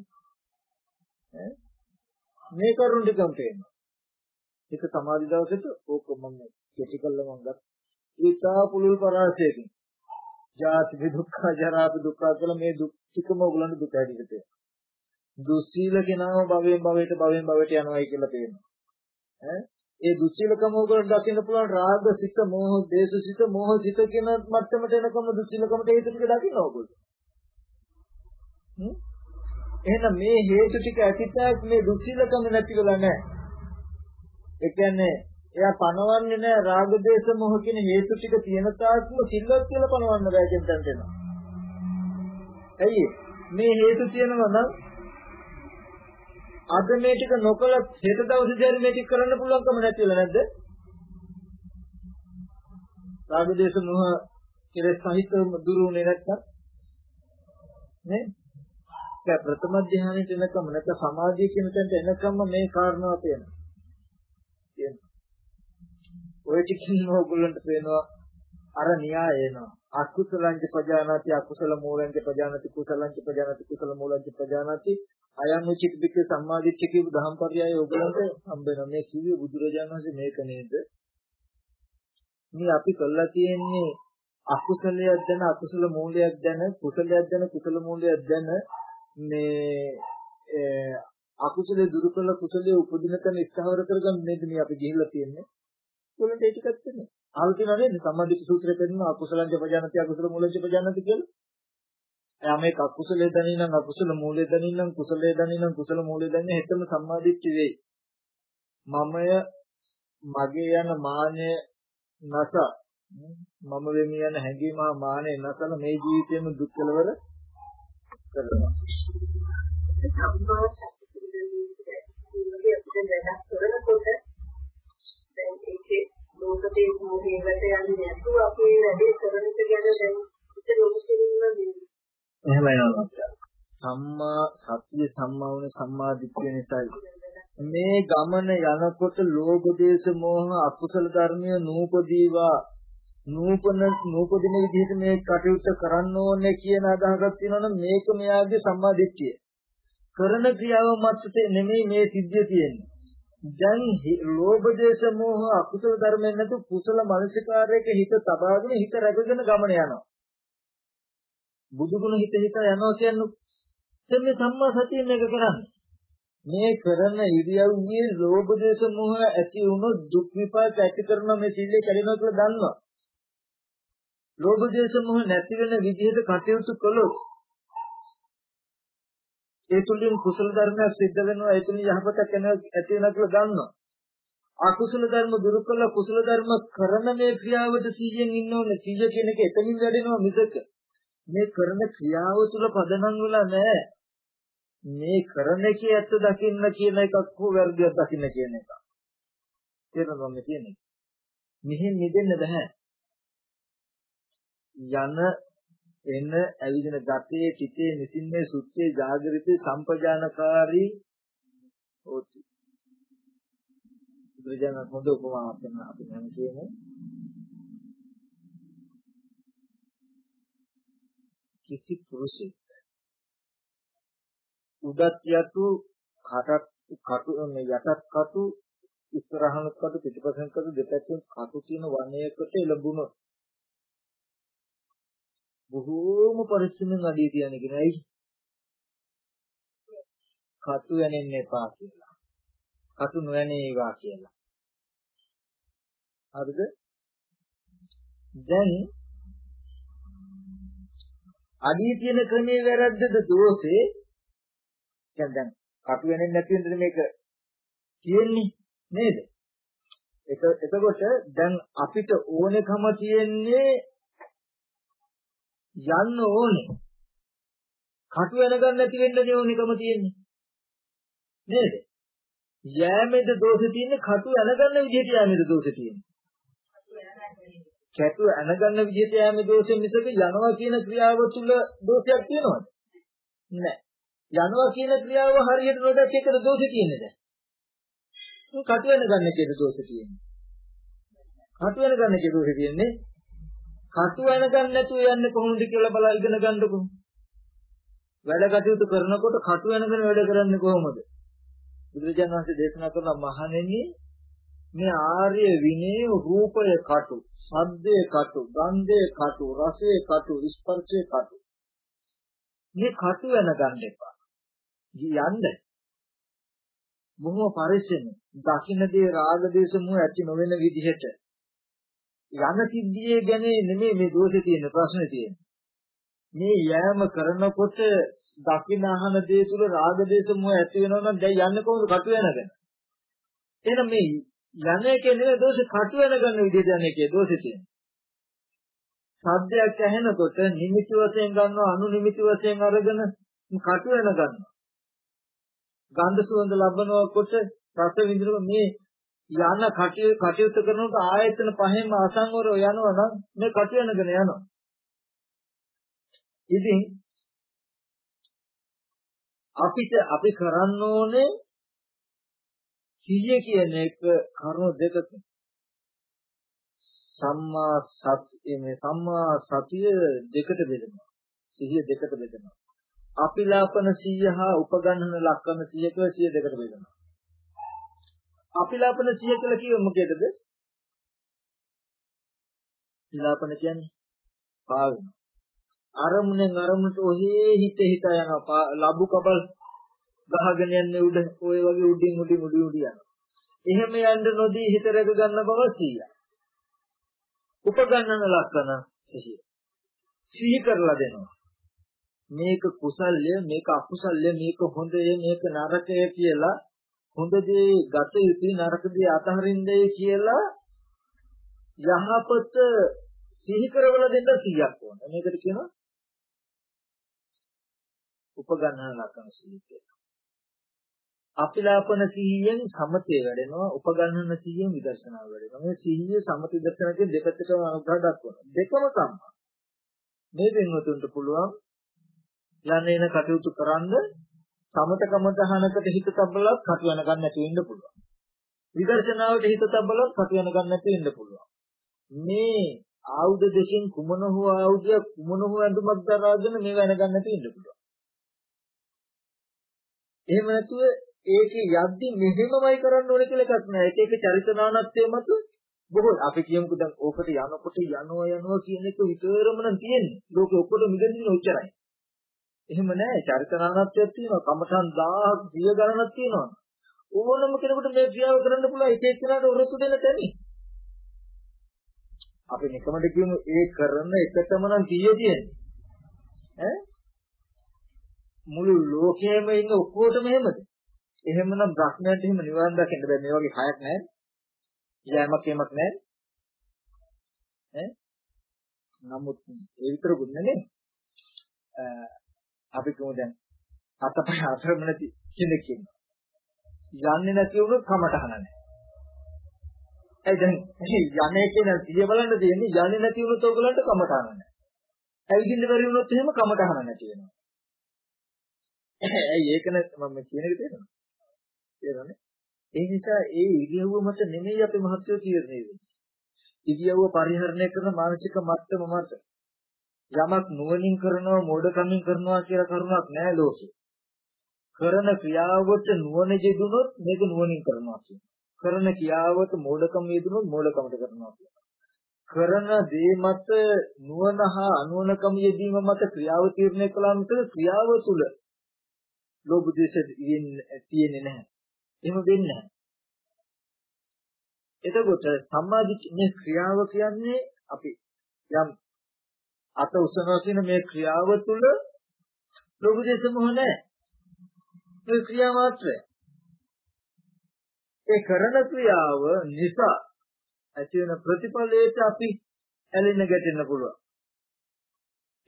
A: මේ කරුණ ටිකම පේනවා. ඒක සමාධි දවසට ඕක මම කෙටි කළා මම ගත්තා. ඊතා පුලුල් පරාසයකින්. ජාති දුක්ඛ ජරා දුක්ඛ කියලා මේ දුක් ටිකම ඕගලන්ට දුක හැටියට තේරෙනවා දුස්සීල කෙනාම භවයෙන් භවයට භවයෙන් භවයට යනවායි කියලා පේනවා. ඈ ඒ දුස්සීලකම උගලට දකින්න පුළුවන් රාග සිත, මෝහ, දේශ සිත, මෝහ සිත කියන මට්ටමට එනකම දුස්සීලකමට හේතු ටික දකින්න ඕගොල්ලෝ. හ්ම් එහෙනම් මේ හේතු ටික ඇතිතාක් මේ දුස්සීලකම නැති වෙලා නැහැ. ඒ කියන්නේ එයා පනවන්නේ නැහැ රාග දේශ මොහ කියන හේතු ටික තියෙන තාක්ම සිල්වත් කියලා පනවන්න බෑ කියන තැනට එනවා. ඇයි මේ හේතු තියෙනවා නම් අද මේ ටික නොකලත් හෙට දවසේදී හරි මේ ටික කරන්න පුළුවන්කම නැතිවලා නැද්ද? රාගදේශ මොහ කෙලෙස් සහිතව දුරුුනේ නැත්තම් නේ? ඒ ප්‍රථම ධ්‍යානෙට එනකම නැත්නම් සමාධිය කියන තැනට එනකම මේ කාරණාව තියෙනවා. තියෙනවා. ඔය ටිකින් ඕගොල්ලන්ට පේනවා අර න්‍යාය එනවා. අකුසලංච පජානාති අකුසල මූලංච පජානාති කුසලංච පජානාති කුසල මූලංච පජානාති. අයං උචිත බික සම්මාදිට්ඨිය කියපු දහම්පරයය ඔයගලන්ට හම්බ වෙනවා. මේ කිව්වේ බුදුරජාණන් වහන්සේ මේක නේද? මේ අපි කළා තියෙන්නේ අකුසලයක් දැන අකුසල මූලයක් දැන කුසලයක් දැන කුසල මූලයක් දැන මේ අකුසලේ දුරු කළ කුසලයේ උපදින තැන ස්ථාවර කරගන්න නේද මේ අපි ගිහිල්ලා තියෙන්නේ? උලට ඒ ටිකක් තියෙන්නේ අහලා තියෙනව නේද සම්මාදිට සූත්‍රයේ පෙන්නන අකුසලං ජපජානති අකුසල මූලං ජපජානති කියලා එයා මේක අකුසලයේ දනිනම් අකුසල මූලයේ දනිනම් කුසලයේ දනිනම් කුසල මූලයේ දනින හෙතම සම්මාදිට්ඨි වෙයි. මමය මගේ යන මානය නැස මම වෙමි යන හැඟීම මානය නැසල මේ ජීවිතේම දුක් කෙලවර කරනවා.
C: දැන් ඒකේ ලෝකයේ මොහේකට යන්නේ නැතුව අපේ වැඩේ කරන එක ගැන දැන් ඉතින් ලෝකෙින්ම
A: එහෙම එනවා. සම්මා සත්‍ය සම්මා වුණ සම්මා දිට්ඨිය නිසායි. මේ ගමන යනකොට ලෝභ දේශ මොහ අකුසල ධර්මය නූපදීවා නූපන නූපදින විදිහට මේ කටයුත්ත කරන්න ඕනේ කියන අදහසක් තියෙනවනම් මේක මෙයාගේ සම්මා දිට්ඨිය. කරන ක්‍රියාව මතට නෙමෙයි මේ සිද්ධිය තියෙන්නේ. දැන් ලෝභ දේශ මොහ අකුසල ධර්මෙන් නැතු කුසල මනසිකාරයක හිත තබාගෙන හිත රැකගෙන ගමන යනවා. බුදු ගුණ හිත හිත යනවා කියන්නේ දැන් මේ සම්මා සතියෙන් මේක කරන්නේ. මේ කරන ඉරියව්වේ ලෝභ දේශ මොහ ඇති වුණොත් දුක් විපාක ඇති කරන මේ සීලය කැඩෙනවා කියලා දන්නවා. ලෝභ දේශ මොහ නැති වෙන විදිහට කටයුතු කළොත් ඒ තුලින් කුසල ධර්මයක් සිද්ධ වෙනවා ඒ තුලින් යහපතක් ඇති වෙනවා කියලා දන්නවා. අකුසල ධර්ම දුරු කළ කුසල ධර්ම කරන මේ ක්‍රියාවට සීයෙන් ඉන්න ඕනේ. සීය කියන එක එතනින් වැඩෙනවා මිසක මේ කරන ක්‍රියාව තුළ පදනම් වෙලා නැහැ. මේ කරන කී ඇත්ත දකින්න කියන එකක් හෝ වැරදියක් දකින්න කියන එක. තේරෙනවද මේ කියන්නේ? මෙහෙන් නිදෙන්න බෑ. යන එන ඇවිදින ගතේ චිතේ නිසින්නේ සුත්තේ ජාගරිතේ සම්පජානකාරී හොති. බුදුරජාණන් හොඳ උපමාවක් දෙන්න අපි නම් කියන්නේ කිසි පුරුෂෙක් උඩත් යතු කටත් කටු මේ යටත් කටු ඉස්සරහන කටු පිටිපස්සෙන් කටු දෙපැත්තෙන් කටු තියෙන වනයේකට එළඹුණ බොහෝම පරිස්සමෙන් අඩිය තියන්නේ කියනයි කටු යන්නේ එපා කියලා. කටු නොයනේවා කියලා. හරිද? දැන් අඩිය තියෙන ක්‍රමයේ වැරද්දද දෝෂේ දැන් දැන් කටු වෙන්නේ නැති වෙනද මේක? තියෙන්නේ නේද? ඒක එතකොට දැන් අපිට ඕනෙකම තියෙන්නේ යන්න ඕනේ කටු වෙන ගන්න නැති වෙන්න ඕනෙකම තියෙන්නේ නේද යෑමේද දෝෂේ තියෙන්නේ කටු යන ගන්න විදිහට යෑමේද දෝෂේ තියෙන්නේ කැටු අනගන්න විදිහට යෑමේ දෝෂෙ මිසක යනවා කියන ක්‍රියාව තුල දෝෂයක් තියෙනවද? නැහැ. යනවා කියන ක්‍රියාව හරියට නොදැක්ක එකද දෝෂේ තියෙන්නේ දැන්. කටු වෙන ගන්න එකේද දෝෂේ තියෙන්නේ. කටු වෙන ගන්න එකේ දෝෂේ තියෙන්නේ. කටු වෙන ගන්න නැතුව යන්නේ කොහොමද කියලා බලා ඉගෙන ගන්නකො. වැඩ කටයුතු කරනකොට කටු වෙනගෙන වැඩ කරන්නේ කොහොමද? බුදුරජාණන් වහන්සේ දේශනා කරන මහණෙනි මේ ආර්ය විනය රූපය කටු, ශබ්දය කටු, ගන්ධය කටු, රසය කටු, ස්පර්ශය කටු. මේ කටු වෙන ගන්න එපා. යන්න. බොහොම පරිස්සමෙන් දකින්නදී රාග දේශ මොහ ඇති නොවන විදිහට යන සිද්ධියේ ගැන නෙමෙයි මේ දෝෂේ තියෙන ප්‍රශ්නේ තියෙන්නේ. මේ යෑම කරනකොට දකින්න අහන දේ තුල රාග දේශ මොහ ඇති වෙනවා නම් දැන් යන්නේ කොහොමද කටු වෙනගෙන? එහෙනම් මේ යන එකේ නෙවෙයි දෝෂේ කටු වෙන ගන්න විදිහට යන එකේ දෝෂේ තියෙන්නේ. සද්දයක් ඇහෙනකොට නිමිති වශයෙන් ගන්නවා අනු නිමිති වශයෙන් අරගෙන කටු වෙන ගන්නවා. ගන්ධ සුවඳ ලබනකොට රස විඳිනකොට මේ යන කටයුතු කටයුතු කරනකොට ආයතන පහෙන්ම අසංවරව යනවා නම් මේ කටු වෙනගෙන යනවා. ඉතින් අපිට අපි කරන්න ඕනේ සිහිය කියන එක කරුණු දෙකක සම්මා සති මේ සම්මා සතිය දෙකට බෙදෙනවා. සිහිය දෙකට බෙදෙනවා. අපිලාපන සිහිය හා උපගන්නන ලක්කන සිහිය කියලා සිහිය දෙකට බෙදෙනවා. අපිලාපන සිහිය කියලා කිව්ව මොකේදද අපිලාපන කියන්නේ පාවෙන අරමුණෙන් අරමුණට ඔහේ හිත හිත යනවා ලබු කබල් ගහගෙන යන්නේ උඩ ඔය වගේ උඩින් උඩින් උඩින් උඩින් යනවා. එහෙම යන්න නොදී හිත රැක ගන්න බව සිහිය. උපගන්නන ලක්ෂණ සිහිය. සිහි කරලා දෙනවා. මේක කුසල්ය මේක අකුසල්ය මේක හොඳය මේක නරකය කියලා හොඳ දේ ගත යුතුයි නරක දේ අතහරින්නයි කියලා යහපත සිහි කරවල දෙන්න 100ක් ඕන. මේකට කියනවා උපගන්නන ලක්ෂණ සිහිය. අපිලාපන සිහියෙන් සමතේ වැඩෙනවා උපගන්නන සිහියෙන් විදර්ශනාව වැඩෙනවා මේ සිහිය සමත විදර්ශනාවේ දෙපැත්තටම අනුග්‍රහ දක්වනවා දෙකම සම්මා මේ දෙන්නතුන්ට පුළුවන් යන්නේ එන කටයුතු කරන්ද සමතකම දහනකට හිත තබලත් කටු යන ගන්න නැති වෙන්න පුළුවන් විදර්ශනාවට හිත තබලත් කටු යන ගන්න නැති වෙන්න පුළුවන් මේ ආයුධ දෙකෙන් කුමන හෝ ආයුධය කුමන හෝ ඇඳුමක් දරාගෙන මේ වෙන ගන්න නැති වෙන්න පුළුවන් එහෙම නැතුව ඒකේ යද්දි මෙහෙමමයි කරන්න ඕනේ කියලා එකක් නෑ. ඒක ඒක චරිතනානත්වයේ මත බොහෝ අපි කියමුකෝ දැන් ඕකට යනකොට යනවා යනවා කියන එක විතරම නම් තියෙන්නේ. ලෝකෙ ඔක්කොටම මිදෙන්නේ ඔච්චරයි. එහෙම නෑ චරිතනානත්වයක් තියෙනවා. කමඨන් 1000 සිය ගණනක් තියෙනවා. ඕනම කෙනෙකුට මේ ක්‍රියාව කරන්න පුළුවන් එක එක්කෙනාට උරතු දෙන්න තැනි. අපි නිකමඩ කියමු ඒ කරන එකටම නම් කීය තියෙන්නේ. ඈ මුළු ලෝකයේම ඉන්න ඔක්කොටම එහෙමද? එහෙමනම් බ්‍රහ්මයන්ට එහෙම නිවන් දකින්න බෑ මේ වගේ හයක් නැහැ. යෑමක් එමක් නැහැ. ඈ නමුත් ඒ විතරකුත් නෙමෙයි. අපි කොහොමද දැන් අතපය අතරම නැති කෙනෙක් ඉන්නවා. යන්නේ නැති වුණොත් කමටහන නැහැ. ඒ දැන් යන්නේ කියන සිය බලන්න තියෙන්නේ යන්නේ නැති වුණොත් ඔයගලන්ට කමටහන නැහැ. ඇවිදින්න බැරි වුණොත් එහෙම කමටහන නැති වෙනවා. ඇයි ඒක මම කියන එක තේරෙනවද? තේරෙනවනේ. ඒ නිසා ඒ ඉරියව්ව මත නෙමෙයි අපි මහත්වෝ තීරණය වෙන්නේ. ඉරියව්ව පරිහරණය කරන මානසික මට්ටම මත යමක් නුවණින් කරනවා මෝඩකමින් කරනවා කියලා කරුණක් නෑ ලෝකේ. කරන ක්‍රියාවට නුවණ යෙදුනොත් මේක නුවණින් කරනවා කියනවා. කරන ක්‍රියාවට මෝඩකම යෙදුනොත් මෝඩකමට කරනවා කියනවා. කරන දේ මත නුවණ හා අනුවණකම යෙදීම මත ක්‍රියාව තීරණය කළාම ක්‍රියාව තුල ලෝභ දේශ තියෙන්නේ නැහැ. එහෙම වෙන්නේ නැහැ. එතකොට සම්මාදිට්ඨිය මේ ක්‍රියාව කියන්නේ අපි යම් අත උසනවා කියන මේ ක්‍රියාව තුළ ලෝභ දේශ මොහ නැහැ. මේ ක්‍රියා මාත්‍රය. ඒ කරන ක්‍රියාව නිසා ඇති වෙන ප්‍රතිඵලයට අපි ඇලෙන්න ගැටෙන්න පුළුවන්.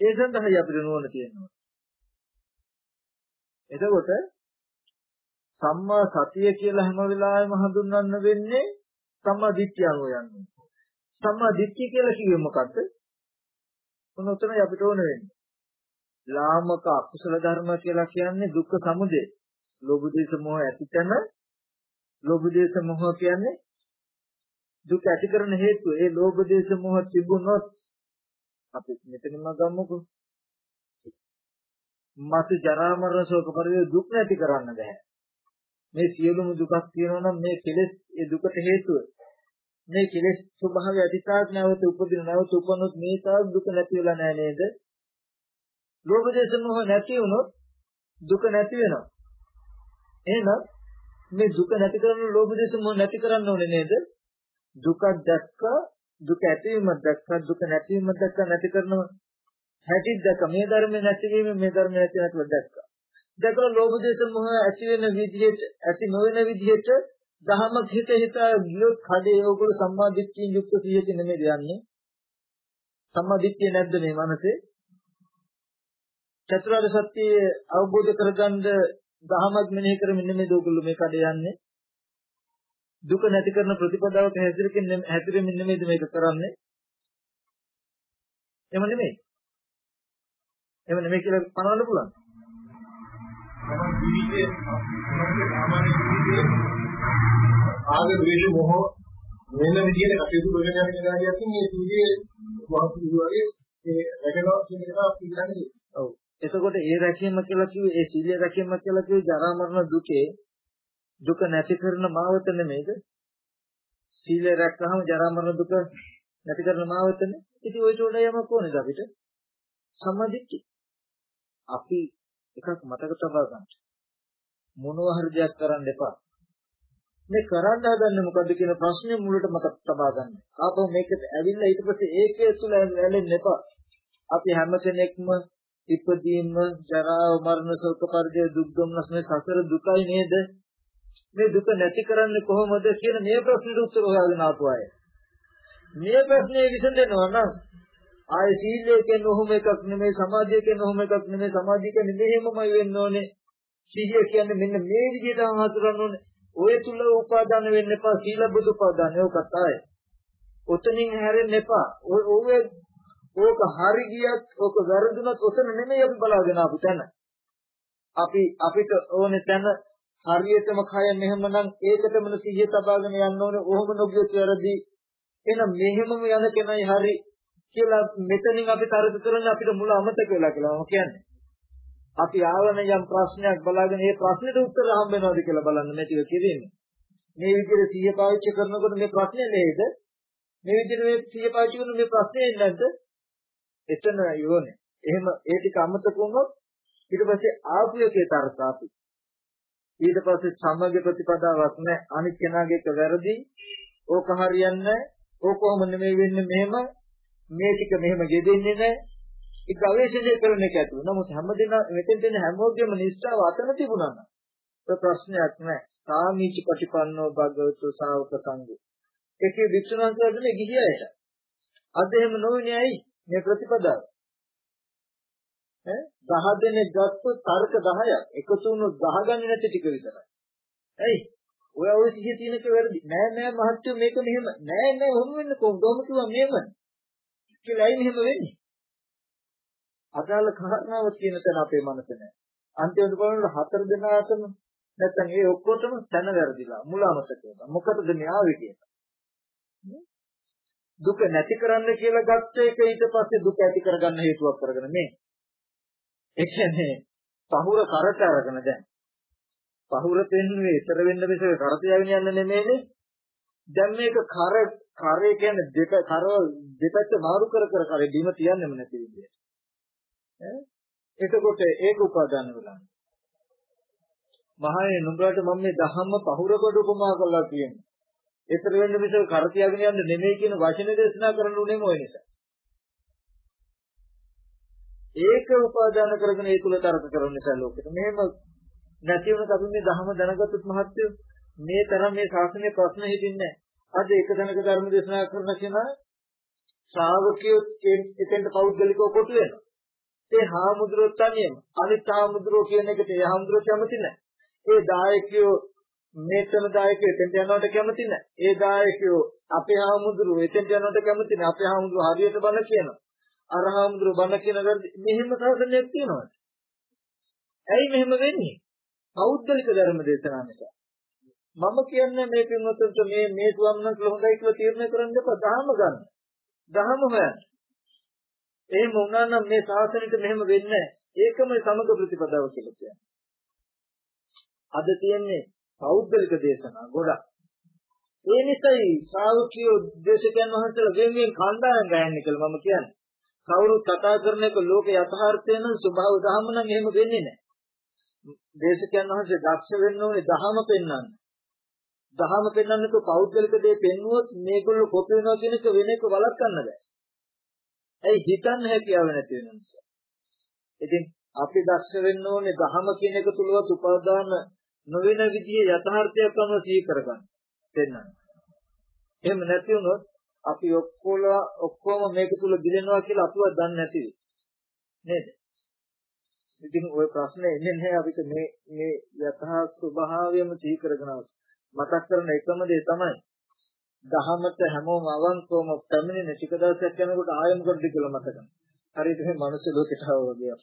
A: ඒ සඳහායි අපිට නුවණ තියෙනවා. එතකොට සම්මා සතිය කියලා හැම වෙලාවෙම හඳුන්වන්න වෙන්නේ සම්මා දිට්ඨිය අනුව යන්නේ. සම්මා දිට්ඨිය කියලා කිව්වෙ මොකද්ද? මොන උතනයි අපිට ඕන වෙන්නේ. ලාමක අකුසල ධර්ම කියලා කියන්නේ දුක්ඛ සමුදය. ලෝභ දේශ මොහ ඇතිතන ලෝභ දේශ මොහ කියන්නේ දුක ඇති කරන හේතුව. ඒ ලෝභ දේශ මොහ තිබුණොත් අපි මෙතනම ගමුකෝ. මත ජරා මරණ ශෝක පරිදේ දුක් නැති කරන්න බෑ. මේ සියලුම දුකක් තියෙනවා නම් මේ කෙලෙස් ඒ දුකට හේතුව. මේ කෙලෙස් ස්වභාවය අධිකාක් නැවත උපදින නැවත උපනොත් මේ තාක් දුක නැති වෙලා නෑ නේද? ලෝභ දේශ මොහ නැති වුණොත් දුක නැති වෙනවා. එහෙනම් මේ දුක නැති කරන ලෝභ දේශ මොහ නැති කරන්න ඕනේ නේද? දුක දැක්ක දුක ඇතිවීම දැක්ක දුක නැතිවීම දැක්ක නැති කරනවා. හැටි දැක්ක මේ ධර්ම නැතිවීම මේ ධර්ම නැති නැතුව දැක්ක. දැකලා ලෝභ දේශ මොහ ඇති වෙන විදිහට ඇති නොවන විදිහට දහම හිත හිත ගියොත් කඩේ ඕගොල්ලෝ සම්මා දිට්ඨියෙන් යුක්ත සිහියක නෙමෙයි යන්නේ. සම්මා දිට්ඨිය නැද්ද මේ මනසේ? චතුරාර්ය සත්‍ය අවබෝධ කරගන්න දහමක් මෙනෙහි කරමින් නෙමෙයි ඕගොල්ලෝ මේ කඩේ යන්නේ. දුක නැති කරන ප්‍රතිපදාවක හැසිරෙකින් හැසිරෙමින් නෙමෙයිද මේක කරන්නේ? එහෙම නෙමෙයි. එහෙම නෙමෙයි කියලා පනවන්න පුළුවන්.
B: මම ජීවිතේ මගේ සාමාන්‍ය ජීවිතේ ආග ද්වේෂ මොහ වෙන විදිහට කටයුතු කරගෙන යන කෙනාට මේ සීලයේ වහතු වගේ ඒ රැකගන්න කියන එක අපි ඉන්නේ.
A: ඔව්. එතකොට ඒ රැකීම කියලා කිව්වේ ඒ සීලය රැකීම කියලා කිව්වේ ජරා මරණ දුකේ දුක නැති කරන මාවත නෙමෙයිද? සීලය රැක්කහම ජරා මරණ දුක නැති කරන මාවතනේ. ඉතින් ওই චෝඩය යමක් ඕනේද අපිට? සම්මාදිට්ඨි. අපි එකක් මතක තබා ගන්න. මොනවා හරි දෙයක් කරන්න එපා. මේ කරන්න හදන්නේ මොකද්ද කියන ප්‍රශ්නේ මුලට මතක තබා ගන්න. ආපහු මේකට ඇවිල්ලා ඊට පස්සේ ඒකේ තුල ඇලෙන්න එපා. අපි හැම කෙනෙක්ම ඉපදීම, ජරා, මරණ, ශෝක පරිදේ දුක් දුම්නස් මේ සසර දුකයි නේද? මේ දුක නැති කරන්නේ කොහොමද කියන මේ ප්‍රශ්නෙට උත්තර හොයාගෙන ආපු අය. මේ ප්‍රශ්නේ විසඳෙනවා නම් ආය සීලය කියන්නේ ඔහොම එකක් නෙමෙයි සමාධිය කියන්නේ ඔහොම එකක් නෙමෙයි සමාධිය කියන්නේ මෙහෙමමයි වෙන්න ඕනේ. සීලය කියන්නේ මෙන්න මේ විදිහට හසුරන්න ඕනේ. ඔය තුල උපාදාන වෙන්න එපා සීලබුදු උපාදාන ඒකත් ආය. ඔතනින් හැරෙන්න එපා. ඔය ඕක හරි ගියත් ඕක වැරදුනත් ඔතන නෙමෙයි අපි බලාගෙන ආපු තැන. අපි අපිට ඕනේ තැන හරියටම කය මෙහෙමනම් ඒකටම සිහිය තබාගෙන යන්න ඕනේ. ඔහොම නොගියොත් වැරදි. එහෙනම් මෙහෙමම යන කෙනයි හරි කියලා මෙතනින් අපි තර්ක කරන්නේ අපිට මුල අමතක වෙලා කියලා මම කියන්නේ. අපි ආවන යම් ප්‍රශ්නයක් බලාගෙන ඒ ප්‍රශ්නෙට උත්තර හම්බ වෙනවද කියලා බලන්න මේ ටික කියෙන්නේ. මේ විදිහට සිහිය පාවිච්චි කරනකොට මේ ප්‍රශ්නේ නේද? මේ විදිහට මේ සිහිය පාවිච්චි කරන මේ ප්‍රශ්නේ නැද්ද? එතන යෝනේ. එහෙම ඒ ටික අමතක වුණොත් ඊට පස්සේ ආපු එකේ තර්ක අපි. ඊට පස්සේ සමග ප්‍රතිපදාවක් නැහැ. අනිත් කෙනාගේ එක වැරදි. ඕක හරියන්නේ ඕක කොහොම නෙමෙයි වෙන්නේ මෙහෙම මේ ටික මෙහෙම ගෙදෙන්නේ නැහැ. ඒ ගවේෂණය කරන එක ඇතුළු. නමුත් හැමදෙන මෙතෙන් දෙන හැමෝගෙම නිස්සාව අතන තිබුණා නම් ඒ ප්‍රශ්නයක් නැහැ. සාමීච ප්‍රතිපන්නෝ භගවතු ශාවක සංඝෝ. ඒකේ වික්ෂුණන්සලාදනේ ගිහියයට. අද එහෙම නොවුනේ ඇයි? මේ ප්‍රතිපදාව. ඈ 10 දෙනෙක් ගත්තොත් තර්ක 10ක් එකතු වුණොත් 10 ගන්නේ නැති ටික විතරයි. ඇයි? ඔය ඔය සිහිය තියෙනක වැරදි. නෑ නෑ මහත්තයෝ මේක මෙහෙම. නෑ නෑ ඔහොම වෙන්න කොහොමද? ඔහොම කිව්වා මෙහෙම. කියලා ඇයි මෙහෙම වෙන්නේ? අදාළ කාරණාව කියන තැන අපේ මනස නැහැ. අන්තිමට බලනකොට හතර දෙනාටම නැත්තම් ඒ ඔක්කොටම තැන වැරදිලා මුලාමත කියලා. මොකටද මේ ආවේ කියලා. දුක නැති කරන්න කියලා ගත්ත එක ඊට පස්සේ දුක ඇති කරගන්න හේතුවක් කරගෙන මේ. ඒ කියන්නේ පහුර කරට අරගෙන දැන්. පහුර තෙන්නේ ඉතර වෙන්න බෙසේ කරතියගෙන යන්න නෙමෙයිනේ. දැන් මේක කර කරේ කියන්නේ දෙක කරව දෙපැත්ත මාරු කර කර කරේ බිම තියන්නෙම නැති විදියට. ඈ එතකොට ඒක උපාදාන වෙලා. මහයේ නුඹලට මම මේ ධම්ම පහුරකට උපමා කරලා තියෙනවා. ඒතර වෙන්න මිස කර තියාගෙන යන්න නෙමෙයි කියන වචන දේශනා කරන්න උනේම ওই නිසා. ඒක උපාදාන කරගෙන ඒ තුල තරක කරන නිසා ලෝකෙට මෙහෙම නැති වුණත් අපි මේ ධර්ම දැනගත්තොත් මහත්යෝ මේ තරම් මේ ශාසනයේ ප්‍රශ්න හිතින්නේ අද එක දැනක ධර්ම දේශනා කරන කෙනා ශ්‍රාවකයෝ එතෙන්ට පෞද්ගලිකව කොටු වෙනවා. ඒ හාමුදුරුවෝ තනියම අනිත් හාමුදුරුවෝ කියන එකට ඒ හාමුදුරුවෝ කැමති නැහැ. ඒ දායකයෝ මේතන දායකයෝ එතෙන්ට යනවට කැමති නැහැ. ඒ දායකයෝ අපේ හාමුදුරුවෝ එතෙන්ට යනවට කැමති නැහැ. අපේ හාමුදුරුවෝ හරියට බල කියනවා. අරහම්දුර බණ කියන මෙහෙම සාසනයක් තියෙනවද? ඇයි මෙහෙම වෙන්නේ? පෞද්ගලික ධර්ම දේශනා නිසා. මම කියන්නේ මේ පින්වතුන්ට මේ මේ ස්වාමීන් හොඳයි කියලා තීරණය කරන්න එපා. දහම ගන්න. දහම හොයන්න. එහෙම වුණා නම් මේ ශාසනයට මෙහෙම වෙන්නේ ඒකම සමග ප්‍රතිපදාව කියලා කියන්නේ. අද තියෙන්නේ පෞද්ගලික දේශනා ගොඩක්. ඒ නිසායි ශ්‍රාවකයෝ දේශකයන් වහන්සේලා වෙනුවෙන් කණ්ඩායම් ගයන්නේ කියලා මම කියන්නේ. කවුරුත් කතා කරන එක ලෝක යථාර්ථය නම් ස්වභාව දහම නම් එහෙම වෙන්නේ නැහැ. දේශකයන් වහන්සේ දක්ෂ වෙන්න ඕනේ දහම පෙන්වන්න. දහම පෙන්වන්නක පෞද්ගලික දේ පෙන්වුවොත් මේගොල්ලෝ කොපි වෙනවා කියන එක වෙන එක වළක්වන්න බෑ. ඇයි හිතන්න හැකියාව නැති වෙන නිසා. ඉතින් අපි දක්ෂ වෙන්න ඕනේ දහම කියන එක තුලවත් උපාදාන නොවන විදිහේ යථාර්ථයක් තමයි සිහි කරගන්න. දෙන්නන්න. එහෙම නැති වුණොත් අපි ඔක්කොල ඔක්කොම මේක තුල දිලෙනවා කියලා අපිවත් දන්නේ නැති නේද? ඉතින් ওই ප්‍රශ්නේ එන්නේ නැහැ අපිට මේ මේ යථා ස්වභාවයම සිහි කරගෙන මතක් කරන එකම දේ තමයි දහමට හැමෝම අවංකවම පැමිණෙන ටික දවසක් යනකොට ආයම කොට කියලා මතක. හරියට මේ මනුස්ස ලෝකෙට ආවා වගේ.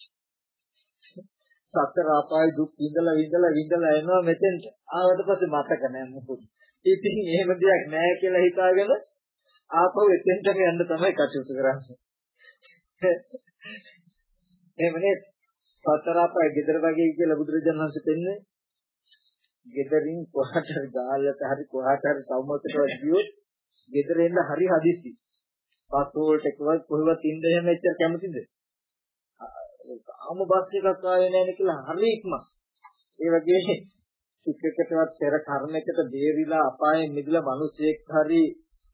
A: සතර ආපාය දුක් විඳලා විඳලා විඳලා එනවා මෙතෙන්ට. ආවට පස්සේ මතක නැහැ මොකද. ඉතින් එහෙම දෙයක් නැහැ කියලා හිතාගෙන ආපහු එතෙන්ටම යන්න තමයි කටයුතු කරන්නේ. එහෙම නේද? සතර ආපාය gedara වගේ කියලා බුදුරජාණන් වහන්සේ දෙන්නේ ගෙදරින් කොහාට හරි ගාලට හරි කොහාට හරි සමුද්‍රයට ගියොත් ගෙදරින්ද හරි හදිස්සි. බස් වලට එකවත් කොහෙවත් ඉන්න එහෙම එච්චර කැමතිද? ආම බස් එකක් ආවේ නැහැ කියලා හරි ඉක්මන. ඒ වගේ සුඛකටවත් පෙර කර්මයකට බේරිලා අපායෙන් මිදලා මිනිසෙක් හරි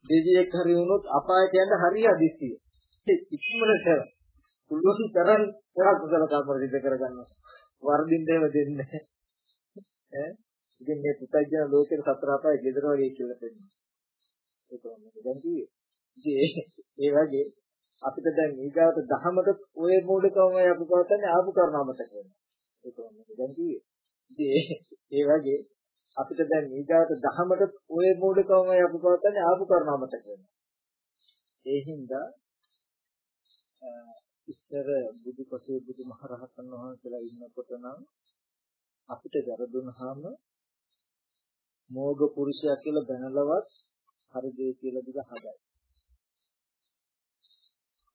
A: දෙවියෙක් හරි වුණොත් අපායට යන්න හරි හදිස්සිය. ඉක්මනට පුළුවන් තරම් පොරක් කුසල කර්ම සිදු කරගන්නවා. වර්ධින්න එහෙම දෙන්නේ නැහැ. ඈ ඉතින් මේ පුතජන ලෝකේ සතර අපාය ගෙදර වගේ කියලා පෙන්නනවා. ඒක වගේ දැන් කියේ. ඉතින් ඒ වගේ අපිට දැන් ඊගාවට දහමක ඔය මූලිකවම අපි පවත්න්නේ ආපු කර්ණාමත කියනවා. ඒක වගේ දැන් කියේ. ඉතින් ඒ වගේ අපිට දැන් ඊගාවට දහමක ඔය මූලිකවම අපි පවත්න්නේ ආපු කර්ණාමත කියනවා. ඒ හින්දා ඉස්සර බුදුපසේ බුදුමහරහතන් වහන්සේලා ඉන්නකොට නම් අපිට වැරදුනහම මෝග පුරුෂයා කියලා බැනලවත් හරි දෙය කියලා දිග හදයි.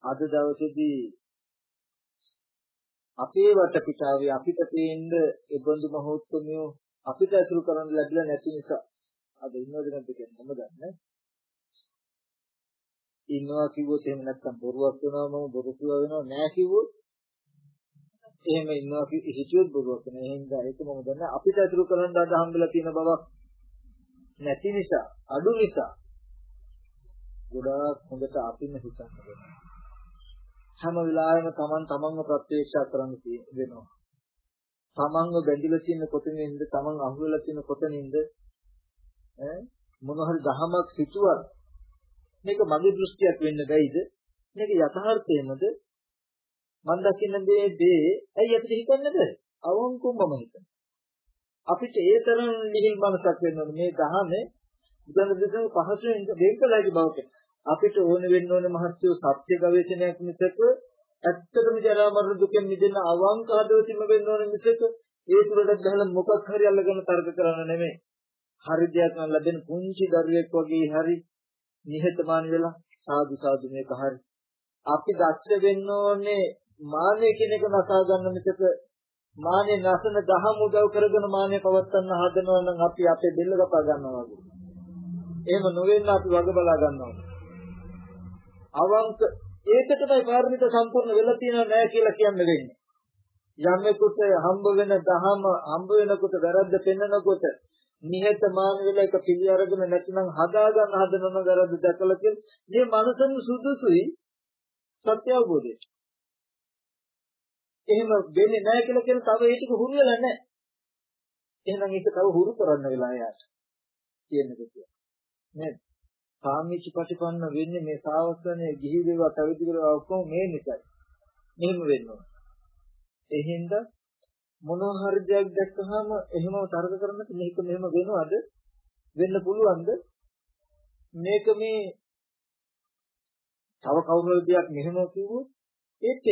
A: අද දවසේදී අපේ වටපිටාවේ අපිට පේන්න ඒබඳු මහෝත්සවය අපිට අසුරු කරන්න ලැබිලා නැති නිසා අද ඉන්නවද නැද්ද කියන්නේ මම දන්නේ. ඉන්නවා කිව්වොත් එහෙම නැත්තම් බොරුවක් වෙනවා මම බොරු කිව්වා වෙනවා නෑ කිව්වොත් එහෙම ඉන්නවා හිතුවොත් බොරුවක් වෙනවා. එහෙනම් ඒක මම දන්නේ. අපිට අසුරු කරන්න අද හම්බෙලා තියෙන බවක් නැති නිසා අඩු නිසා ගොඩාක් හොඳට අපින්න හිතන්න වෙනවා. හැම වෙලාවෙම Taman Tamanව ප්‍රත්‍යක්ෂ කරන්න වෙනවා. Tamanව බැඳිලා තියෙන කොතනින්ද Taman අහුවෙලා තියෙන කොතනින්ද ඈ මොන හරි දහමක් හිතුවත් මේක මගේ දෘෂ්ටියක් වෙන්න බැයිද? මේක යථාර්ථයමද? මම දකින්න දේ දේ ඇයි අපිට හිතන්නේද? අවංකුවම හිතන්න. අපිට ඒ තරම් නිහිල් මනසක් වෙන්න ඕනේ මේ දහමේ බුදුන් දෙසම පහසුවෙන් දෙන්නලාගේ බවට අපිට ඕන වෙන්න ඕනේ මහත්ය සත්‍ය ගවේෂණයක් මිසක ඇත්තටම ජරා මරණ දුකෙන් මිදෙන්න අවංක හදවතින්ම වෙන්න ඕනේ මිසක ඒ තුරට ගහලා මොකක් හරි අල්ලගෙන තර්ක කරන්න නෙමෙයි. හරි දෙයක් නම් ලැබෙන පුංචි දරුවෙක් වගේ හරි නිහතමානී වෙලා සාදු සාදු මේක හරි. අපි දක්ෂ වෙන්න ඕනේ මානෙ කියන එක නසා ගන්න මිසක මානේ නැසන දහම් උදව් කරගෙන මානේ පවත්වන්න හදනවා නම් අපි අපේ දෙල්ල කපා ගන්නවා වගේ. එහෙම නොවෙන්න අපි වග බලා ගන්නවා. අවංක ඒක තමයි පාරමිත සම්පූර්ණ වෙලා තියෙනව නෑ කියලා කියන්න වෙන්නේ. යමෙකුට හම්බ වෙන දහම හම්බ වෙනකොට වැරද්ද පෙන්නකොට නිහතමාන වෙලා එක පිළි අරගෙන නැත්නම් හදා ගන්න හදනම වැරද්ද දැකලා කියන මේ මනසෙන් සුදුසුයි සත්‍ය අවබෝධය. එහෙම වෙන්නේ නැහැ කියලා කියන තව ඒක හුරු වෙලා නැහැ. එහෙනම් ඒක තව හුරු කරන්න වෙලා යාට. කියන එක කියන්නේ. නේද? සාමිච්ච ප්‍රතිපන්න වෙන්නේ මේ සාවස්වනේ ගිහි දේවා පැවිදි කරලා ඔක්කොම මේ නිසායි. මෙහෙම වෙනවා. එහෙනම් මොනවා හරි දෙයක් දැක්කහම එහෙම තර්ක කරන්නත් මේක මෙහෙම වෙනවද? වෙන්න පුළුවන්ද? මේක මේ තව කවුරු දෙයක් මෙහෙම කිව්වොත් ඒත්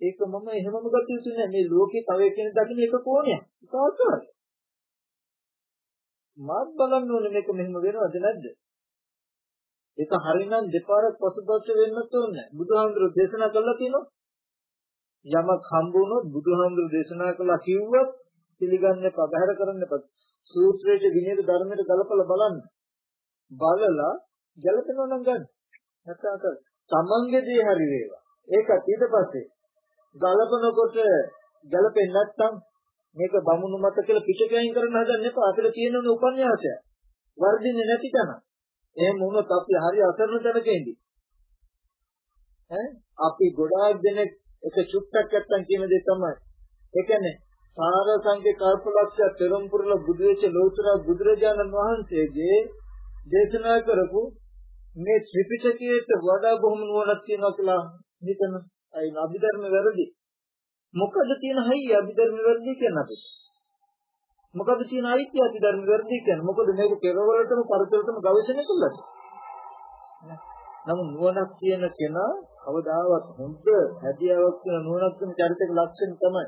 A: ඒක මම එහෙමම ගත යුතු නෑ. මේ ලෝකේ තව කෙනෙක් දකින්න එක කෝණයක්. ඒකවත් මාත් බලන්න ඕනේ මේක මෙහෙම වෙනවද නැද්ද? ඒක හරිනම් දෙපාරක් පසුබට වෙන්නත් ඕනේ බුදුහාමුදුරුවෝ දේශනා කළා තියෙනවා යමක් හම්බුනොත් බුදුහාමුදුරුවෝ දේශනා කළා කිව්වොත් පිළිගන්න එපා බහැර කරන්න එපා. සූත්‍රයේ විනයද ධර්මයට ගලපලා බලන්න. බලලා ගැලපෙනවා නම් ගන්න. නැත්නම් තමන්ගේ දේ හරි වේවා. ඒකත් ඊට පස්සේ ගලපනකොට ගැලපෙන්නේ නැත්නම් මේක බමුණු මත කියලා පිටකයෙන් කරන්න හදන්න එපා අපිට තියෙන උපන්යාසය. වර්ධින්නේ නැති තැන. එහෙම වුණොත් අපි හරි අසරණ තැනක ඉඳී. ඈ? අපි ගොඩාක් දෙනෙක් එක චුට්ටක් නැත්තම් කියන දේ තමයි. ඒ කියන්නේ සාර සංකේ කල්පලක්ෂය පෙරම්පුරල බුදු වෙච්ච ලෝතර බුදුරජාණන් වහන්සේගේ දේශනා කරපු මේ ත්‍රිපිටකයට වඩා බොහොම නුවණක් තියෙනවා කියලා හිතන අයි අභිධර්ම වැරදි. මොකද තියෙන හයිය අභිධර්ම වැරදි කියන අපිට. මොකද තියෙන අයිතිය අභිධර්ම වැරදි කියන්නේ. මොකද මේක පෙරවලටම පරිසරතම ගවේෂණය කළා. නමුත් නුවණක් තියෙන කෙනා කවදාවත් හොඳ හැදියාවක් තියෙන නුවණක් තියෙන චරිතයක ලක්ෂණ තමයි.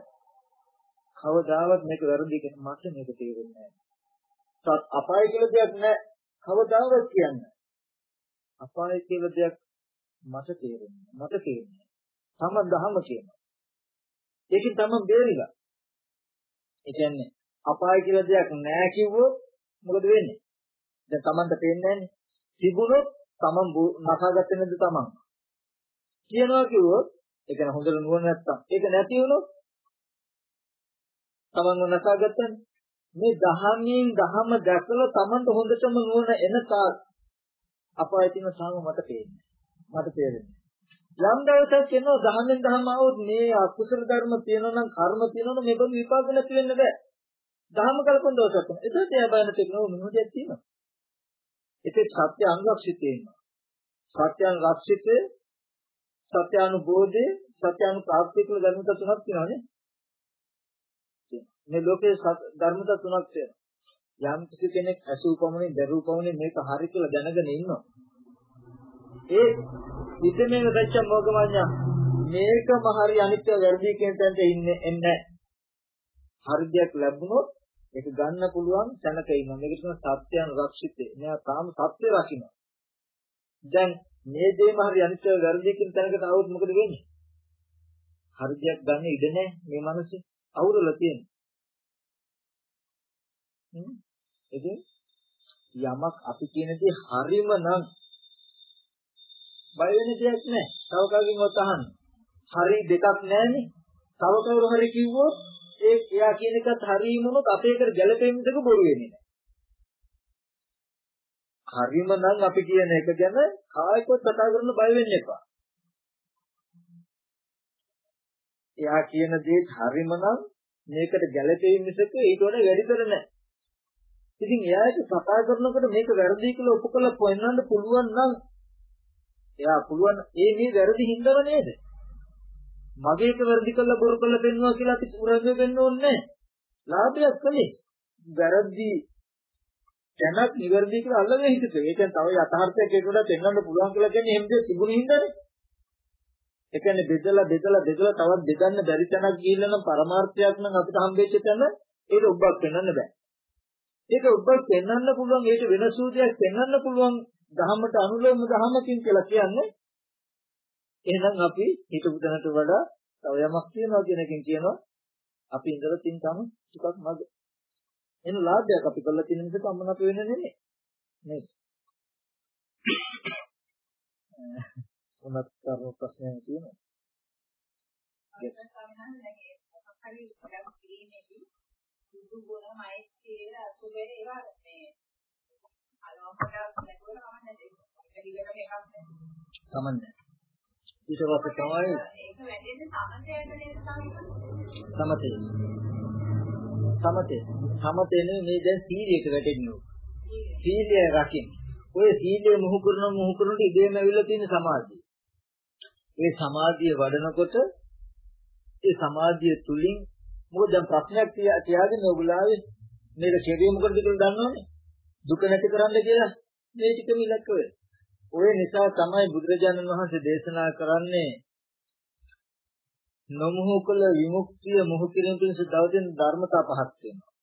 A: කවදාවත් මේක වැරදි කියන මට මේක තේරෙන්නේ නැහැ. අපාය කියලා දෙයක් නැහැ. කවදාවත් කියන්නේ. අපාය කියලා දෙයක් මට තේරෙන්නේ මට තේරෙන්නේ. තම දහම කියනවා. ඒකෙන් තමයි බේරිලා. ඒ කියන්නේ අපාය කියලා දෙයක් නැහැ කිව්වොත් මොකද වෙන්නේ? දැන් Tamanට පේන්නේ නැන්නේ. තිබුණොත් Taman නසාගත්තේ නැද්ද Taman? කියනවා කිව්වොත් ඒ කියන්නේ හොඳට නුවණ නැත්තම් ඒක නැති වුණොත් Taman නසාගත්තනේ. මේ දහමින් දහම දැකලා Tamanට හොඳටම නුවණ එන තාක් අපාය තියෙන සාම මට පේන්නේ. මට තේරෙන්නේ. යම් දවසක් එනවා දහමෙන් දහම આવොත් මේ අකුසල ධර්ම තියෙනවා නම් කර්ම තියෙනවා නම් මේක විපාක නැති වෙන්න බෑ. දහම කල්පන දවසක්. එතකොට එයා බලන තේරෙනවා මොනවදයක් තියෙනවා. ඒකේ සත්‍ය අනුරක්ෂිතේ ඉන්නවා. සත්‍යයන් රක්ෂිතේ සත්‍යානුබෝධේ සත්‍යානුපාප්තිය කියලා ධර්මතා තුනක් තියෙනවානේ. මේ ලෝකේ ධර්මතා තුනක් තියෙනවා. යම් කිසි කෙනෙක් අසූපමණේ දරූපමණේ මේක හරි කියලා දැනගෙන ඉන්නවා. ඒ ඉතිමේක දැච්ච මොගමඤ්ඤා මේකම හරි අනිත්‍ය වැරදි කියන තැනට ඉන්නේ එන්නේ හරි දෙයක් ලැබුණොත් ඒක ගන්න පුළුවන් තැනක ඉන්නවා. මේක තමයි සත්‍යයන් රක්ෂිතේ මෙයා තාම සත්‍ය රකින්න. දැන් මේ දේම හරි අනිත්‍ය වැරදි කියන තැනකට આવොත් මොකද වෙන්නේ? හරි දෙයක් ගන්න ඉඩ නැහැ මේ මිනිස්සේ අවුරලා තියෙන්නේ ඉතින් යමක් අපි කියන දේ හරිම නම් බය වෙන දෙයක් නැහැ. තව කවකින්වත් අහන්න. හරි දෙකක් නැහැනේ. තව කවුරු හරි කිව්වොත් ඒ එයා කියන එකත් හරිම වුණොත් අපේ එකට ගැළපෙන්න දෙක බොරු වෙන්නේ නැහැ. හරිම නම් අපි කියන එක ගැන කායිකව කතා කරන්න බය වෙන්න එපා. එයා කියන දේ හරිම නම් මේකට ගැළපෙන්නේ මිසක ඊට වඩා වැඩිතර නැහැ. ඉතින් එයාට කතා කරනකොට මේක වැරදි කියලා ඔප්පු කරලා පොන්නන්න පුළුවන් නම් එයා පුළුවන් ඒ මේ වැරදි හින්දාම නේද? මගේ එක වැරදි කළා බොරු කළා පෙන්නවා කියලා අපි උරංගෙ වෙන්න ඕනේ නැහැ. ලාභයක් කලේ. වැරදි දැනක් නිවැරදි කියලා අල්ලගෙන හිටිతే. ඒ කියන්නේ තව යථාර්ථයක් ඒකට දෙන්නන්න පුළුවන් කියලා කියන්නේ එහෙම දෙයක් තිබුණේ හින්දානේ. ඒ කියන්නේ බෙදලා බෙදලා බෙදලා තවත් බෙදන්න බැරි තැනක් ගිහිල්ලා නම් පරමාර්ථයක් නම් අපිට හම්බෙච්ච තැන ඒක ඔබක් වෙන්නන්න බෑ. ඒක ඔබක් වෙන්නන්න පුළුවන් ඒක වෙන සූදයක් වෙන්නන්න පුළුවන් ධහමට අනුලෝම ධහමකින් කියලා කියන්නේ එහෙනම් අපි හිතපු තැනට වඩා තව යමක් තියනවා කියන එකෙන් කියනවා අපි ඉඳලා තින් තම ටිකක් මග. එන ලාභයක් අපි කරලා තියෙන නිසා අම්මන අප වෙන්නේ නෙමෙයි. නේද උනත් කර්ම ප්‍රශ්නයක් තියෙනවා.
C: බුදු ගුණ මේ
A: කමන්නේ. ඊට පස්සේ තමයි ඒක වැඩින්නේ සමතේ. සමතේ. සමතේ නෙමෙයි දැන් සීලයක වැටෙන්නේ. සීලය රකින්න. ඔය සීලය මුහු කරන මුහු කරනට ඉබේම ඇවිල්ලා තියෙන සමාධිය. ඒ සමාධිය වඩනකොට ඒ සමාධිය තුලින් මොකද දැන් ප්‍රශ්නයක් තියාගෙන ඔයගොල්ලෝ මේක කෙරුවේ මොකටද කියලා දන්නවනේ දුක නැති කරන්න කියලා මේ ටිකම ඉලක්ක වෙයි. ඔය නිසා තමයි බුදුරජාණන් වහන්සේ දේශනා කරන්නේ නොමොහු කළ විමුක්තිය මොහු කිරීම පිණිස දවදින ධර්මතා පහක් තියෙනවා.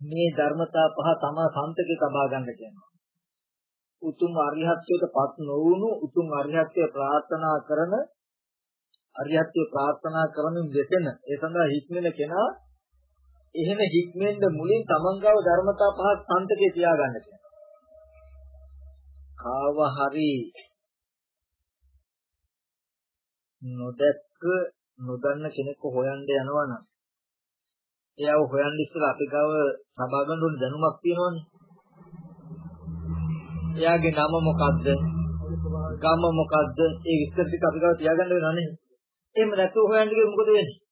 A: මේ ධර්මතා පහ තමයි සම්තකේ තබා ගන්න කියනවා. උතුම් අරිහත්ත්වයට පත් නොවුණු උතුම් අරිහත්ත්වය ප්‍රාර්ථනා කරන අරිහත්ත්වය ප්‍රාර්ථනා කරමින් දෙසෙන ඒ සඳහා හික්මෙන කෙනා එහෙම හික්මෙන්න මුලින් තමන්ගව ධර්මතා පහක් සම්තකේ තියාගන්න කියනවා. කාව හරි නොදැක්ක නොදන්න කෙනෙක් හොයන්න යනවා නම් එයාව හොයන්න ඉස්සෙල්ලා අපි ගාව සබා ගන්න ඕන දැනුමක් තියෙනවනේ. එයාගේ නම මොකද්ද? ගම මොකද්ද? ඒ විස්තර ටික අපි ගාව තියාගන්න වෙනවා නේ. එහෙම නැතුව හොයන්න ගියොත් මොකද වෙන්නේ?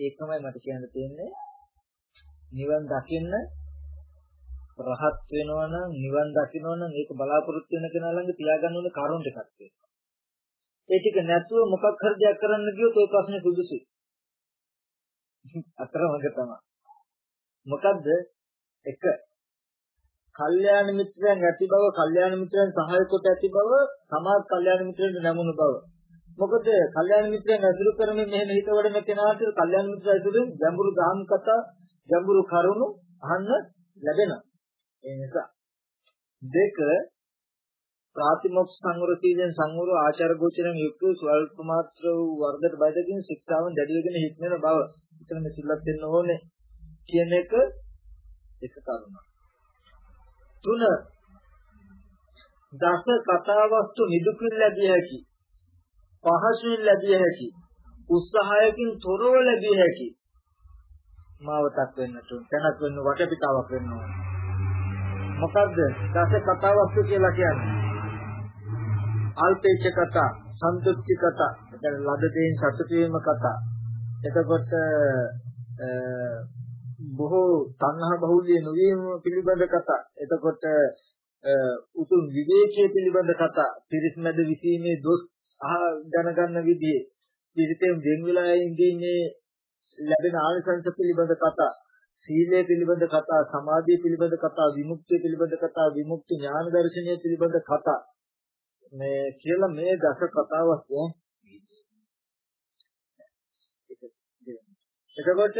A: ඒකමයි මට කියන්න තියෙන්නේ. නිවන් දකින්න රහත් වෙනවා නම් නිවන් දකින්න නම් ඒක බලාපොරොත්තු වෙන කෙනා ළඟ තියාගන්න ඕනේ කරුණ ටිකක් තියෙනවා. ඒ ටික නැතුව මොකක් හරි දෙයක් කරන්න ගියොත් ওই ප්‍රශ්නේ සුදුසුයි. අතරමඟ තමයි. මොකද්ද? එක කල්යාණ මිත්‍රයන් ඇති බව, කල්යාණ මිත්‍රයන් සහාය කොට ඇති බව, සමාජ කල්යාණ මිත්‍රයන් නැමුණු බව. මොකද කල්යාණ මිත්‍රයන් ඇසුරු කරමින් මෙහෙම හිත වඩන කෙනාට කල්යාණ මිත්‍ර ඇසුරෙන් ගැඹුරු දහම් කතා, ගැඹුරු කරුණු අහන්න ලැබෙනවා. ඒ නිසා දෙක ප්‍රාතිමොක්ෂ සංවර සීලෙන් සංවර ආචාර ගෝචරයෙන් යුක්ත ස්වල්ප මාත්‍ර වූ වර්ධට බයදකින් ශික්ෂාවන් දැඩිවගෙන හික්මෙන බව. එතන මේ සිල්වත් වෙන්න ඕනේ කියන එක එක කරුණක්. තුන දස කතාවස්තු නිදුකින් ලැබිය හැකි පහසුවෙන් ලැබිය හැකි උත්සාහයකින් තොරව ලැබිය හැකි මාවතක් වෙන්නට තැනක් වෙන්න වටපිටාවක් වෙන්න ඕන. මොකද්ද? දස කතාවස්තු කියලා කියන්නේ? අල්පේච්ඡ කතා සන්තුෂ්ටි කතා. එතන ලද දෙයින් සතුටු වීම කතා. එතකොට බොහෝ තණ්හා බහුල්‍ය නොවීම පිළිබඳ කතා. එතකොට උතුම් විවේකයේ පිළිබඳ කතා. පිරිස්මැද විසීමේ දොස් දැනගන්න විදිහේ පිරිතෙන් වෙන් වෙලා ඉඳින්නේ ලැබෙන ආනිසංස පිළිබඳ කතා. සීලය පිළිබඳ කතා, සමාධිය පිළිබඳ කතා, විමුක්තිය පිළිබඳ කතා, විමුක්ති ඥාන දර්ශනය පිළිබඳ කතා. මේ කියලා මේ දස කතාවක් එතකොට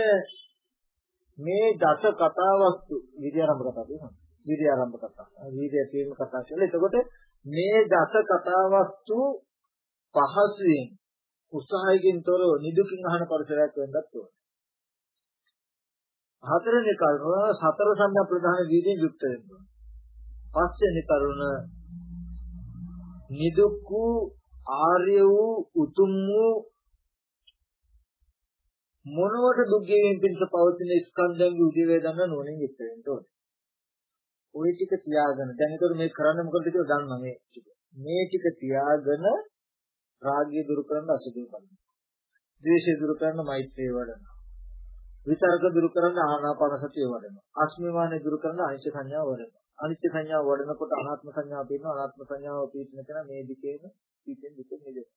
A: මේ දස කතාවස්තු විද්‍ය ආරම්භ කතා කියනවා. විද්‍ය ආරම්භ කතා. විද්‍ය තීර්ම කතා කියලා. එතකොට මේ දස කතාවස්තු පහසුවෙන් උත්සාහයෙන් තොරව නිදුකින් අහන පරිසරයක් වෙන්නත් ඕනේ. හතරෙනි කරුණ සතර සම්‍යක් ප්‍රධාන වීදියෙන් යුක්ත වෙන්න ඕනේ. පස්වෙනි කරුණ නිදුක් වූ ආර්ය වූ උතුම් වූ මොනවට දුක් ගෙවීම පිණිස පවතින ස්කන්ධයන්ගේ උදේවේ දන්න නෝනින් යුක්ත වෙන්න ඕනේ. ওই ටික තියාගෙන දැන් ඒතර මේ කරන්න මොකද කියලා දන්නවා මේ ටික. මේ ටික තියාගෙන රාගය දුරු කරන්න අසුභය බලන්න. ද්වේෂය දුරු කරන්න මෛත්‍රිය වඩනවා. විතරක දුරු කරන්න ආනාපාන සතිය වඩනවා. අස්මිමානය දුරු කරන්න අනිච්ච සංඥාව වඩනවා. අනිත්‍ය සංඥාව වඩනකොට අනාත්ම සංඥාව පේනවා. අනාත්ම සංඥාව පීඩන කරන මේ දිකේම පිටින් දික මිදෙනවා.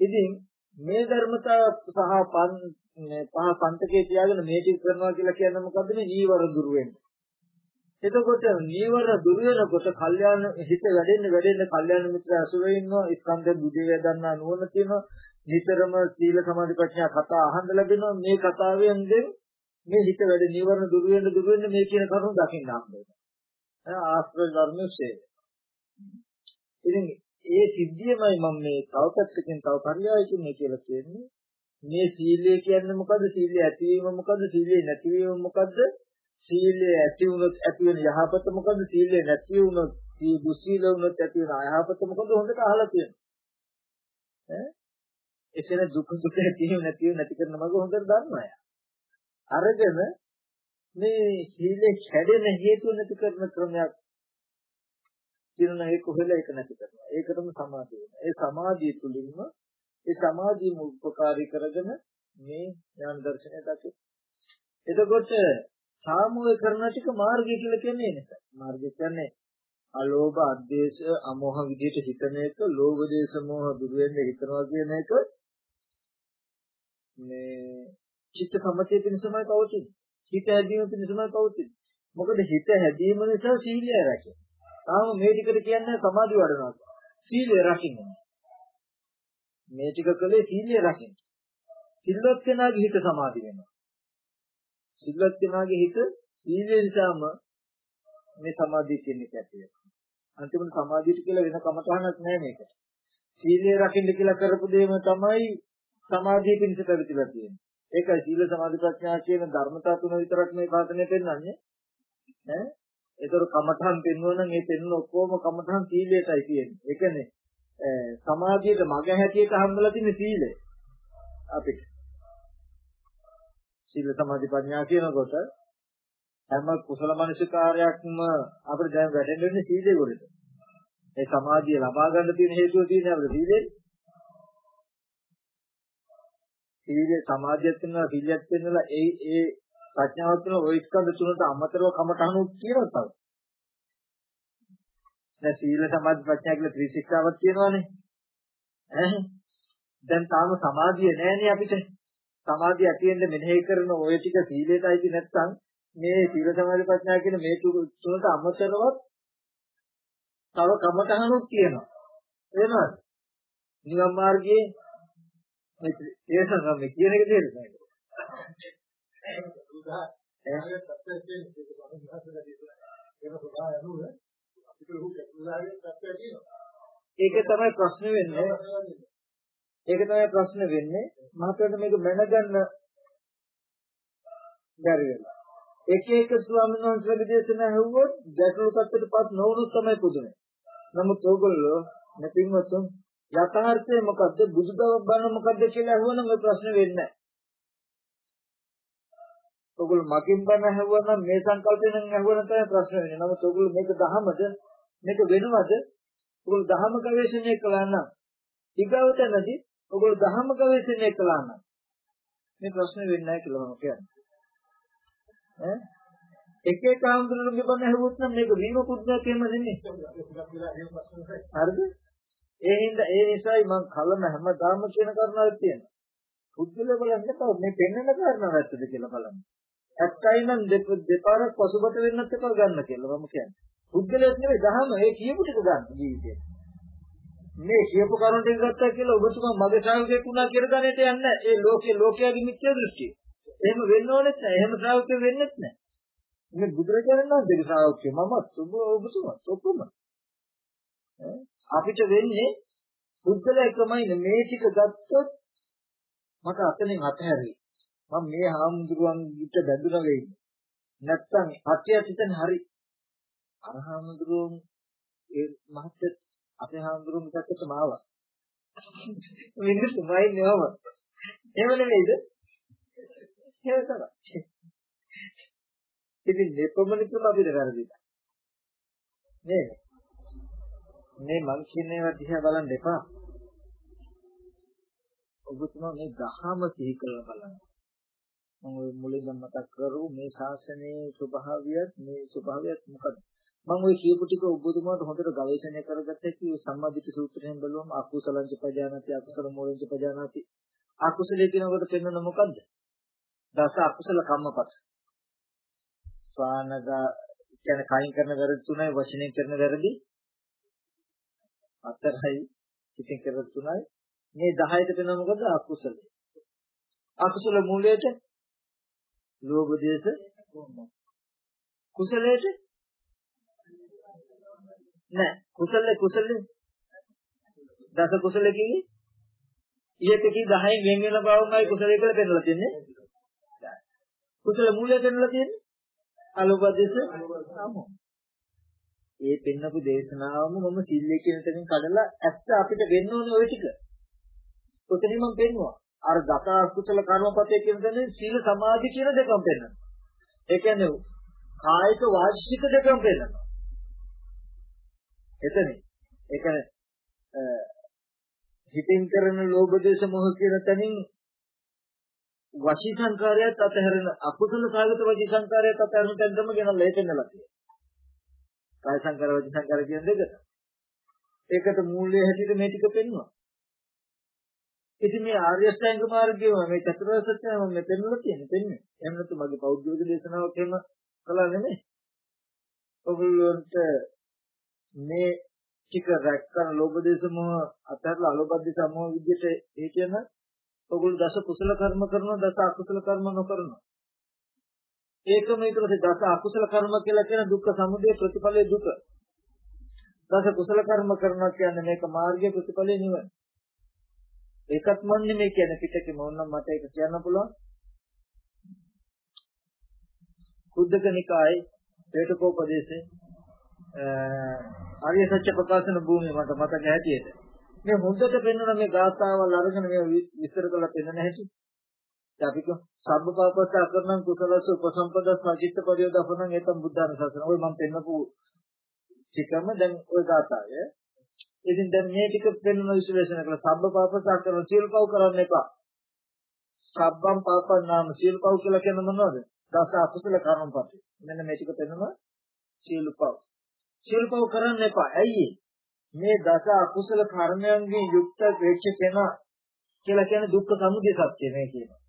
A: ඉතින් මේ ධර්මතා සහ පන් මේ පහ පන්තකේ තියාගෙන මේ ටික කරනවා කියලා කියන්නේ මොකද්ද මේ නීවර දුරු වෙන්න. එතකොට නීවර දුරු වෙනකොට කල්යාණ හිත වැඩෙන්න වැඩෙන්න කල්යාණ මිත්‍ර අසුරේ ඉන්නවා ස්කන්ධ බුද්ධි වේදන්නා නුවණ තියෙනවා නිතරම සීල සමාධි ප්‍රඥා කතා අහන්න ලැබෙනවා මේ කතාවෙන් මේ හිත වැඩ නීවරණ දුරු වෙන්න දුරු වෙන්න මේ කියන කරුණු දකින්න හම්බ වෙනවා. ආශ්‍රය ධර්මයේ ඉතින් ඒ සිද්ධියමයි මම මේ තව පැත්තකින් තව පරියායකින් මේ කියලා කියන්නේ. මේ සීලය කියන්නේ මොකද්ද? සීලය ඇතිවීම මොකද්ද? සීලය නැතිවීම මොකද්ද? සීලය ඇති වුණොත් ඇති වෙන යහපත මොකද්ද? සීලය නැති වුණොත් සී දුසීල වුණොත් ඇති වෙන අයහපත මොකද්ද? හොඳට අහලා තියෙනවා. ඈ එතන දුක දුක ඇතිවෙ නැතිවෙ නැති කරන මග හොඳට දන්නවා යා. අරගෙන මේ සීලේ කැඩෙන හේතු නැති කරන ක්‍රමයක් කියන එක කොහෙල ඒක නැති කරනවා. ඒකටම සමාධිය වෙනවා. ඒ සමාධිය තුලින්ම ඒ සමාධියම උපකාරී කරගෙන මේ ඥාන දර්ශනය දකින. එතකොට සාමූහික කරන ටික මාර්ගය කියලා කියන්නේ ඒ නිසා. මාර්ගය කියන්නේ අලෝභ, අද්වේෂ, අමෝහ විදිහට හිතන එක, ලෝභ, දේශ, මොහ දුර වෙන්න හිතනවා කියන එක මේ චිත්ත සමතය පිණිසමයි පවතින්නේ. හිත හැදීම පිණිසමයි පවතින්නේ. මොකද හිත හැදීම නිසා සීලය රැකෙනවා. තාම මේ ටිකට කියන්නේ සමාධි වඩනවා. සීලය රකින්න. මේ ටික කළේ සීලය රකින්න. සිල්වත් කෙනාගේ හිත සමාධි වෙනවා. සිල්වත් කෙනාගේ හිත සීලය නිසාම මේ සමාධිය කියන්නේ කැටිය. අන්තිමට සමාධියට කියලා වෙන කමතහනක් නැහැ මේකට. සීලය රකින්න කියලා කරපු දෙයම තමයි සමාධිය පිණිස පැවතිලා තියෙන්නේ. ඒකයි සීල සමාධි ප්‍රඥා කියන ධර්මතා තුන විතරක් මේ පාඩනේ පෙන්වන්නේ. ඈ ඒතර කමඨම් පෙන්වන මේ පෙන්වන ඔක්කොම කමඨම් සීලයටයි තියෙන්නේ. ඒ කියන්නේ සමාධියට මග හැටියට හම්බලා තියෙන සීලය අපිට. සීල සමාධි ප්‍රඥා කියනකොට හැම කුසල මනසිකාරයක්ම අපිට දැන් වැටෙන්න වෙන්නේ සීලේ වලට. ඒ සමාධිය ලබා ගන්න තියෙන හේතුව තියෙන්නේ අපිට සීලේ. සීලේ සමාධියක් වෙනවා සීලයක් වෙනවා ඒ ඒ ප්‍රඥාවත් වෙන ওই ස්කන්ධ තුනට අමතරව කමටහනු කියනවා තමයි. දැන් සීල සමාධි ප්‍රඥා කියලා ත්‍රිශික්ෂාවක් තියෙනවානේ. ඈ දැන් තාම සමාධිය නැහැනේ අපිට. සමාධිය ඇති වෙන්න මෙනෙහි කරන ওই ටික සීලයටයි නැත්නම් මේ සීල සමාධි ප්‍රඥා කියන මේ තුනට අමතරව තව කමතහනුත් තියෙනවා. එනවාද? නිවන් මාර්ගයේ මේ ඒ සංගම කියන එක තේරෙන්නේ ඒක තමයි ප්‍රශ්න වෙන්නේ. ඒක තමයි ප්‍රශ්න වෙන්නේ. මහත්වයට මේක මැනගන්න බැරි වෙනවා. එක එක ස්වාමීන් වහන්සේගේ දේශනා ඇහුවොත් ගැටලු පැත්තටපත් නොවුනොත් තමයි පුදුනේ. නමුත් ඕගොල්ලෝ නැතිවතුන් යථාර්ථය මොකද්ද බුදුදව බණ මොකද්ද කියලා අහුවනම් මේ ප්‍රශ්නේ වෙන්නේ නැහැ. ඔගොල්ලෝ මකින් බණ අහුවනම් මේ සංකල්පයෙන් අහුවනම් තමයි ප්‍රශ්න වෙන්නේ. නමුත් ඔගොල්ලෝ මේක දහමද මේක වෙනවද? ඔගොල්ලෝ දහම ගවේෂණය කළා නම් ඊගවත නැති ඔගොල්ලෝ දහම ගවේෂණය කළා නම් මේ ප්‍රශ්නේ වෙන්නේ නැහැ කියලා මම කියන්නේ. ඈ එක එක ආන්දරණගේ බණ ඇහුවොත් නම් මේක වීමකුත් නැහැ කියන්න දෙන්නේ. හරිද? ඒ හින්දා ඒ නිසායි මම කලම හැමදාම කියන කරුණාවක් තියෙනවා. පුද්ගල බලන්න එපා මේ පෙන්වන කාරණාව ඇත්තද කියලා බලන්න. ඇත්තයි නම් දෙපාරක් පසුබට වෙන්නත් එපා ගන්න කියලා මම කියන්නේ. පුද්ගලයක් නෙවෙයි දහම ඒ කියපු ටික ගන්න ජීවිතේ. මේ කියපු කරුණ ටික ගත්තා කියලා ඔබතුමා මගේ ශ්‍රාවකයෙක් වුණා කියලා ගන්නට යන්නේ ඒ ලෝකේ ලෝකයාගේ මිත්‍යා දෘෂ්ටිය. එහෙම වෙන්න ඕනෙත් නැහැ. එහෙම ශ්‍රාවකයෙක් වෙන්නෙත් නැහැ. මේ බුදුරජාණන් වහන්සේගේ ශ්‍රාවකයෙ මමත් ඔබ ඔබතුමත් ඔක්කොම. අපිට වෙන්නේ බුද්ධලයකමයි මේ ටික ගත්තොත් මට අතනින් අතහැරි. මම මේ හාමුදුරුවන්ට බැඳුන වෙයි. නැත්තම් සත්‍ය සිතන හරි. අර හාමුදුරුවෝ ඒ මහත් අපේ හාමුදුරුවෝ මිසකට මාවා. මිනිස්සුමයි නේවම. එහෙම නෙමෙයිද? ඒක තමයි. ඉතින් දෙපමණකම අපිට වැරදිලා. නේද? මේ මං කියන ඒවා දිහා බලන්න එපා. ඔබතුමා මේ දහම සිහි කරලා බලන්න. මම ඔය මුලින්ම මතක් කරු මේ ශාසනයේ ස්වභාවයත් මේ ස්වභාවයත් මොකද? මම ওই කියපු ටික ඔබතුමාට හොඳට ගවේෂණය කරගත්තා කි සම්මාදිට සූත්‍රයෙන් බලුවම අකුසලංච පජානාති අකුසල මූලංච පජානාති අකුසලයේ කියනකොට පෙන්වන මොකද්ද? දස අකුසල කම්මපත. ස්වානගා කියන්නේ කයින් කරන වැරදි තුනයි වචනෙන් කරන වැරදි හතරයි ඉතින් කරන තුනයි මේ 10ට වෙන මොකද අකුසල අකුසල මූලයට ලෝභ දේශ කුසලයට නෑ කුසලේ කුසලේ දස කුසල කිවි ඊට කි 10න් වෙන වෙන බවමයි කුසලයේ කියලා පෙන්නලා තියන්නේ කුසල මූලය පෙන්නලා තියන්නේ අලෝපදේශ සමෝ ඒ පෙන්නපු දේශනාවම මම සිල්ලේ කියන තැනින් කඩලා ඇත්ත අපිට වෙන්න ඕනේ ওই ටික. ඔතනින් මම පෙන්නවා. අර දස අකුසල කර්මපතේ කියන තැනින් සීල සමාධි කියන දෙකම පෙන්වනවා. ඒ කියන්නේ කායික වාචික දෙකම පෙන්වනවා. එතනේ. ඒ කියන්නේ හිතින් කරන ලෝභ දේශ මොහ කියන තැනින් වචී සංකාරයත් අතහැරෙන අකුසල සාගත වචී සංකාරයත් අතහැරෙන තැනටම ගෙනල්ලා ඒ පෙන්නලා තියෙනවා. කාය සංකාර වචී සංකාර කියන දෙකට. ඒකට මූල්‍ය හැටියට මේ ටික පෙන්වනවා. ඉතින් මේ ආර්ය අෂ්ටාංග මාර්ගයේ මේ චතුරාර්ය සත්‍යය මම මේ පෙන්වලා තියෙන්නේ පෙන්නේ. එහෙම නැත්නම් මගේ පෞද්ගලික දේශනාවක් එහෙම කළා නෙමෙයි. ඔගොල්ලන්ට මේ ටික රැක්කන ලෝභ දේශ මොහ අතරලා අලෝභ දේශ මොහ විදිහට ඒ කියන ඔගොල්ලෝ දස කුසල කර්ම කරනවා දස අකුසල කර්ම නොකරනවා. ඒකම ඊට පස්සේ දස අකුසල කර්ම කියලා කියන දුක්ඛ සමුදය ප්‍රතිඵලයේ දුක. දස කුසල කර්ම කරනවා කියන්නේ මේක මාර්ගයේ ප්‍රතිඵලයේ නිවන ඒකත් මන් නෙමෙයි කියන්නේ පිටකේ මොනනම් මට ඒක කියන්න පුළුවන්. කුද්දක නිකායේ හේතුකෝපදේශේ ආර්ය සත්‍ය ප්‍රකාශන භූමිය මට මතක හැටියට මේ හොඳට පෙන්වන මේ ගාථාවල් අරගෙන මේ විස්තර කරලා පෙන්නන හැටි අපි කිය සබ්බපාපස්ස අකරණං කුසලස උපසම්පදස් සජිත්ත පරියෝදපණං ඒතම් බුද්ධානුශාසන. ඔය මම පෙන්නපු ටිකම දැන් ඔය ගාථාය. ඉතින් දැන් මේ ටික පෙන්වන විශ්ලේෂණය කළා සබ්බපාපස්ස අකරණ සියලු පව් කරන්න එපා. සබ්බම් පාපං නාම සියලු පව් කියලා කියන්නේ මොනවද? දස අකුසල කර්මපති. මෙන්න මේ ටික පෙන්වන සියලු පව්. සියලු පව් කරන්න එපා. ඇයි මේ දස අකුසල කර්මයන්ගෙන් යුක්ත වෙච්ච කෙනා කියලා කියන්නේ දුක්ඛ සමුදය සත්‍ය මේ කියනවා.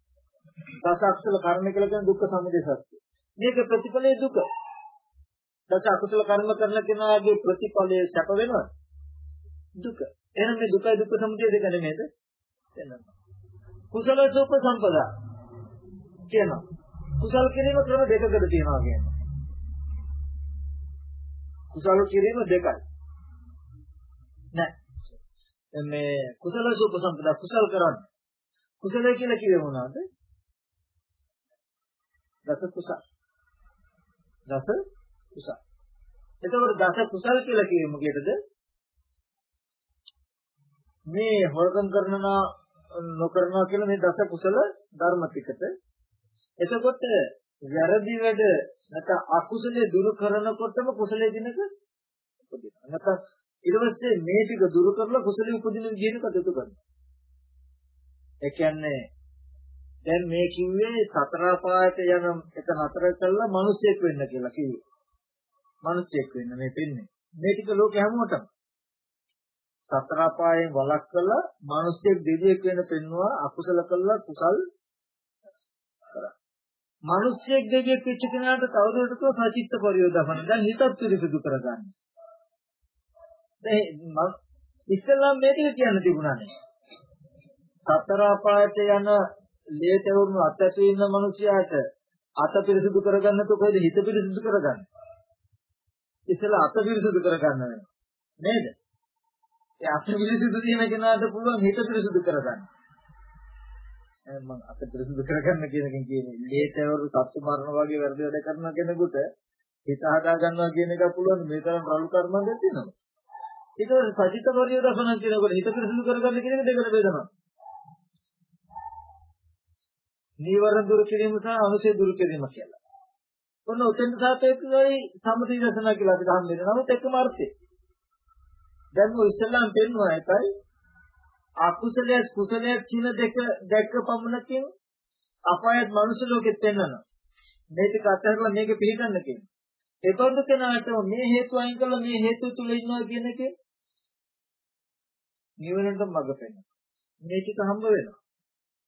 A: දස අකුසල කර්ම කියලා කියන්නේ දුක්ඛ සමුදය සත්‍ය. මේක ප්‍රතිඵලයේ දුක. දස අකුසල කර්ම කරන කෙනාගේ ප්‍රතිඵලයේ සැප වෙනවා. දුක. එහෙනම් මේ දුකයි දුක්ඛ සමුදය දෙක නෙමෙයිද? එනවා. කුසල සුප සම්පදා කියනවා. කුසල කිරීම ක්‍රම දෙකකට තියෙනවා කියන්නේ. කුසල කිරීම දෙකයි. නෑ. මේ කුසල සුප සම්පදා කුසල කරන්නේ. කුසල කියලා කියේ මොනවද? දස කුසල. දස කුසල. එතකොට දස කුසල කියලා කියේ මොකේද? මේ හොරකම් කරනවා නොකරනවා කියලා මේ දස කුසල ධර්ම ටිකට එතකොට වැරදි වැඩ නැත්නම් අකුසලයේ දුරු කරනකොටම කුසලයේ දිනක උපදිනවා. නැත්නම් ඊට පස්සේ මේ ටික දුරු කරලා කුසලයේ උපදින විදිහට කටයුතු කරනවා. ඒ කියන්නේ දැන් මේ කිව්වේ සතර පායට යන එක නතර කළා මිනිසෙක් වෙන්න කියලා කිව්වේ. මිනිසෙක් වෙන්න මේ පින්නේ. මේ ටික ලෝකෙ හැමෝටම සතර පායෙන් වලක් කළා මිනිසෙක් දෙවියෙක් වෙන්න පෙන්නවා අකුසල කළා කුසල් කරා. මිනිසෙක් දෙවියෙක් වෙච්ච කෙනාට තවදුරටත් සචිත්ත පරියෝදපන. දැන් හිතත් පිරිසිදු කරගන්න. දැන් ඉස්සෙල්ලා මේ ටික කියන්න තිබුණා නේ. සතර පායට යන ලේතවුරුණු අත්‍යශී ඉන්න මිනිසයාට අත පිරිසිදු කරගන්න તો කොහෙද හිත පිරිසිදු කරගන්නේ? ඉතලා අත පිරිසිදු කරගන්න වෙනවා. නේද? ඒ අත පිරිසිදු තියෙන කෙනාට පුළුවන් හිත පිරිසිදු කරගන්න. මම අත පිරිසිදු කරගන්න කියන එකෙන් කියන්නේ ලේතවරු සත්තු මරණ වගේ වැරදි වැඩ කරන කෙනෙකුට හිත හදා ගන්නවා කියන එක පුළුවන් මේ තරම් රළු කර්මයක් තියෙනවා. ඒක සජිත පරිය දසන කියනකොට හිත පිරිසිදු කරගන්න කියන එක දෙකට බෙදනවා. නීවරණ දුරු කිරීම සහ අනුසය දුරු කිරීම කියලා. ඔන්න උතෙන් සාපේක්ෂවයි සම්පති දසන කියලා අපි ගන්න දෙනවා. නමුත් එකම අර්ථය. දැන් ඔය ඉස්ලාම් පෙන්වන එකයි අකුසලයේ කුසලයේ කියන දෙක දැක්ක පමණකින් අපායත් මනුෂ්‍ය ලෝකෙත් පෙන්වනවා. මේක අත්හැරලා මේක පිළිගන්න කියන. ඒකොන්ද කෙනාට මේ හේතු අයින් කළා මේ හේතු තුල ඉන්නවා කියන එකේ නිවනට මඟ පෙන්වනවා. මේ ටික හම්බ වෙනවා.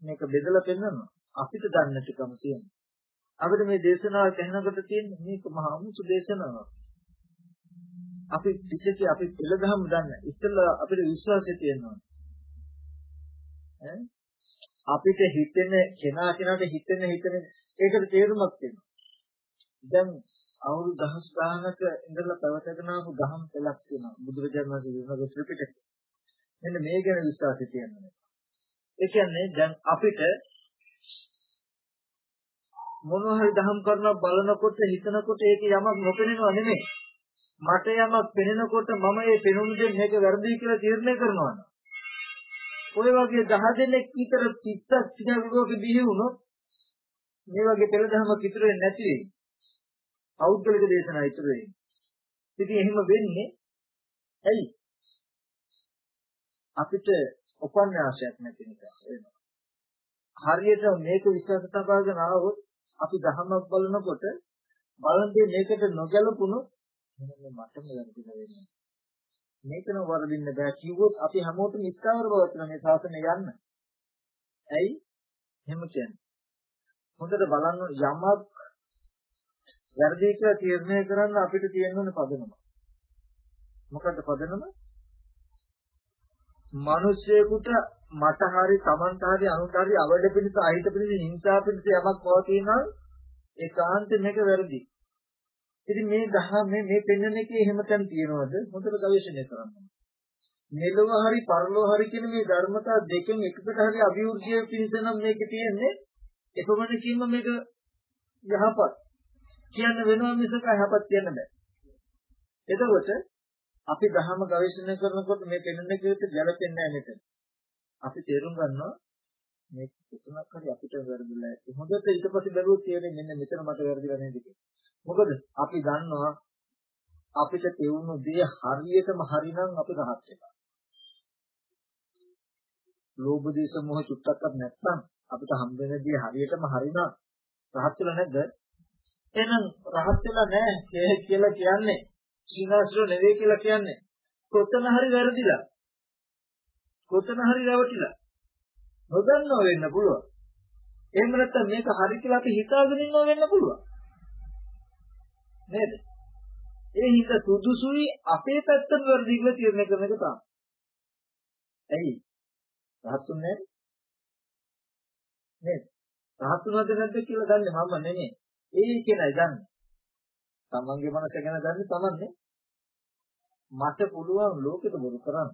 A: මේක බෙදලා පෙන්වනවා. අපිට දන්න ටිකම තියෙනවා. අපිට මේ දේශනාව කහනකොට තියෙන මේක මහා අමුතු දේශනාවක්. අපි පිටේ අපි පිළිගහම දන්න. ඉස්සෙල්ලා අපිට විශ්වාසය තියෙනවා. ඈ අපිට හිතෙන කෙනා කෙනාට හිතෙන හිතෙන ඒකට තේරුමක් තියෙනවා. දැන් අවුරුදු දහස් ගානක ඉඳලා පැවතගෙන ආපු ගහම් පෙළක් තියෙනවා. බුදුරජාණන් වහන්සේ විමර්ශන ත්‍රිපිටකේ. මෙන්න මේ ගැන විශ්වාසය තියෙනවා. ඒ කියන්නේ දැන් අපිට මොනවා හරි දහම් කරනවා බලනකොට හිතනකොට ඒක යමක් නොපෙනෙනව නෙමෙයි. මට යමක් පෙනෙනකොට මම ඒ පෙනුමෙන් මේක වැරදි කියලා තීරණය කරනවා. ඔය වගේ 10 දෙනෙක් විතර 30ක් සිනගෝගක බිහි වුණොත් මේ වගේ පෙළ දහමක් ඉතුරු වෙන්නේ නැති වෙයි. පෞද්ගලික දේශනා ඉතුරු වෙයි. ඉතින් එහෙම වෙන්නේ ඇයි? අපිට උපන්යාසයක් නැති නිසා වෙනවා. හරියට මේක විශ්වාස තබාගෙන ආවොත් අපි දහමක් බලනකොට බලන්නේ මේකට නොගැලපුණු මෙන්න මටම වැරදිලා වෙනවා. මේක නම් වරදින්න බෑ කිව්වොත් අපි හැමෝටම ඉස්තාවර බවත් මේ ශාසනය යන්න. ඇයි? එහෙම කියන්නේ. හොඳට බලන්න යමක් වැරදි කියලා තීරණය කරන්න අපිට තියෙන ඕනේ පදනම. මොකද්ද පදනම? මිනිස්සෙකුට මට හරි Tamanට හරි අනුන්ට හරි අවඩ පිණිස අහිත පිණිස හිංසා පිණිස යමක් පවතිනා ඒකාන්ත මේක වැරදි. ඉතින් මේ දහම මේ මේ පෙන්වන එකේ එහෙම තැන් තියනවද? හොඳට ගවේෂණය කරන්න. මෙලොව හරි පරලොව හරි කියන මේ ධර්මතා දෙකෙන් එකකට හරි අභිවෘද්ධිය පිණිස නම් මේක තියෙන්නේ එපමණකින්ම මේක යහපත් කියන්න වෙනවා මිසක යහපත් කියන්න බෑ. එතකොට අපි ධර්ම ගවේෂණය කරනකොට මේ පෙන්වන එකට ගැලපෙන්නේ නැහැ මෙතන. අපි තේරුම් ගන්නවා මේ කොතනක් හරි අපිට වැරදිලා ඇති. හොඳට ඊට පස්සේ බැලුවොත් තේරෙන්නේ මෙන්න මෙතන මට වැරදිලා නේද මොකද අපි දන්නවා අපිට තේරුණු දේ හරියටම හරිනම් අපි රහත් වෙනවා. ලෝභ දේශ මොහ චුට්ටක්වත් නැත්නම් අපිට හම්බෙන දේ හරියටම හරිනම් රහත් වෙලා නැද්ද? එහෙනම් රහත් වෙලා නැහැ කියලා කියන්නේ සීනාසුර නෙවෙයි කියලා කියන්නේ කොතන හරි වැරදිලා. කොතන හරි රැවටිලා. නොදන්නව වෙන්න පුළුවන්. එහෙම නැත්නම් මේක හරි කියලා අපි හිතාගෙන ඉන්නව වෙන්න පුළුවන්. නේද? ඒ හිත සුදුසුයි අපේ පැත්තට වැරදි කියලා තීරණය කරන එක තමයි. ඇයි? රහත්ුන්නේ නේද? රහත්ුනද නැද්ද කියලා දන්නේ මම නෙමෙයි. ඒ කෙනයි දන්නේ. තමන්ගේ මනස ගැන දන්නේ තමන්නේ. මට පුළුවන් ලෝකෙට බොරු කරන්න.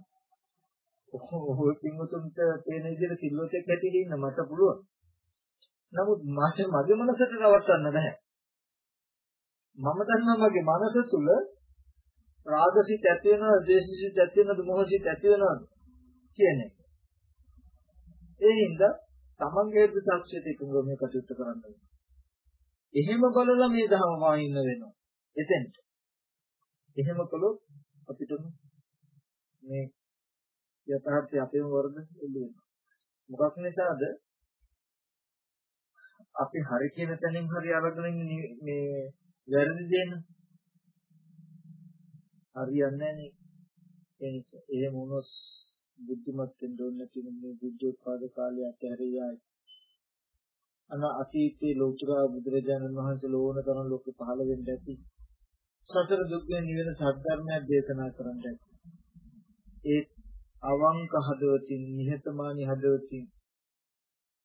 A: ඔය පින්වතුන්ට තේන විදිහට සිල්වතෙක් හැටියට ඉන්න මට පුළුවන්. නමුත් මට මගේ මනසට රවට්ටන්න බෑ. මම දන්නවා මගේ මනස තුල රාගසිත ඇති වෙනවා, ද්වේෂසිත ඇති වෙනවා, මොහසිත ඇති වෙනවා කියන එක. ඒ හින්දා තමන්ගේ දුසක්ෂිත එකඟව මේ කටයුතු කරන්න ඕනේ. එහෙම බලලා මේ ධර්ම වාහින්න වෙනවා. එතෙන්ට. එහෙම කළොත් අපිට මේ යථාර්ථය අපේම වරද එළි වෙනවා. මොකක් නිසාද? අපි හරි කියන තැනින් හරි අරගෙන මේ වැරදි දෙන්න. හරියන්නේ නැහැ නේ. එහෙම වුණොත් බුද්ධිමත් වෙන්න ඕන කියන මේ බුද්ධෝත්පාද කාලය ඇතහැරියායි. අන අතීතයේ ලෝතර බුදුරජාණන් වහන්සේ ලෝණ තරම් ලෝකෙ පහළ වෙන්න ඇති. සතර දුක්ඛ නිවන සත්‍යර්මයක් දේශනා කරන්න ඇති. ඒ අවංක හදවතින් නිහතමානී හදවතින්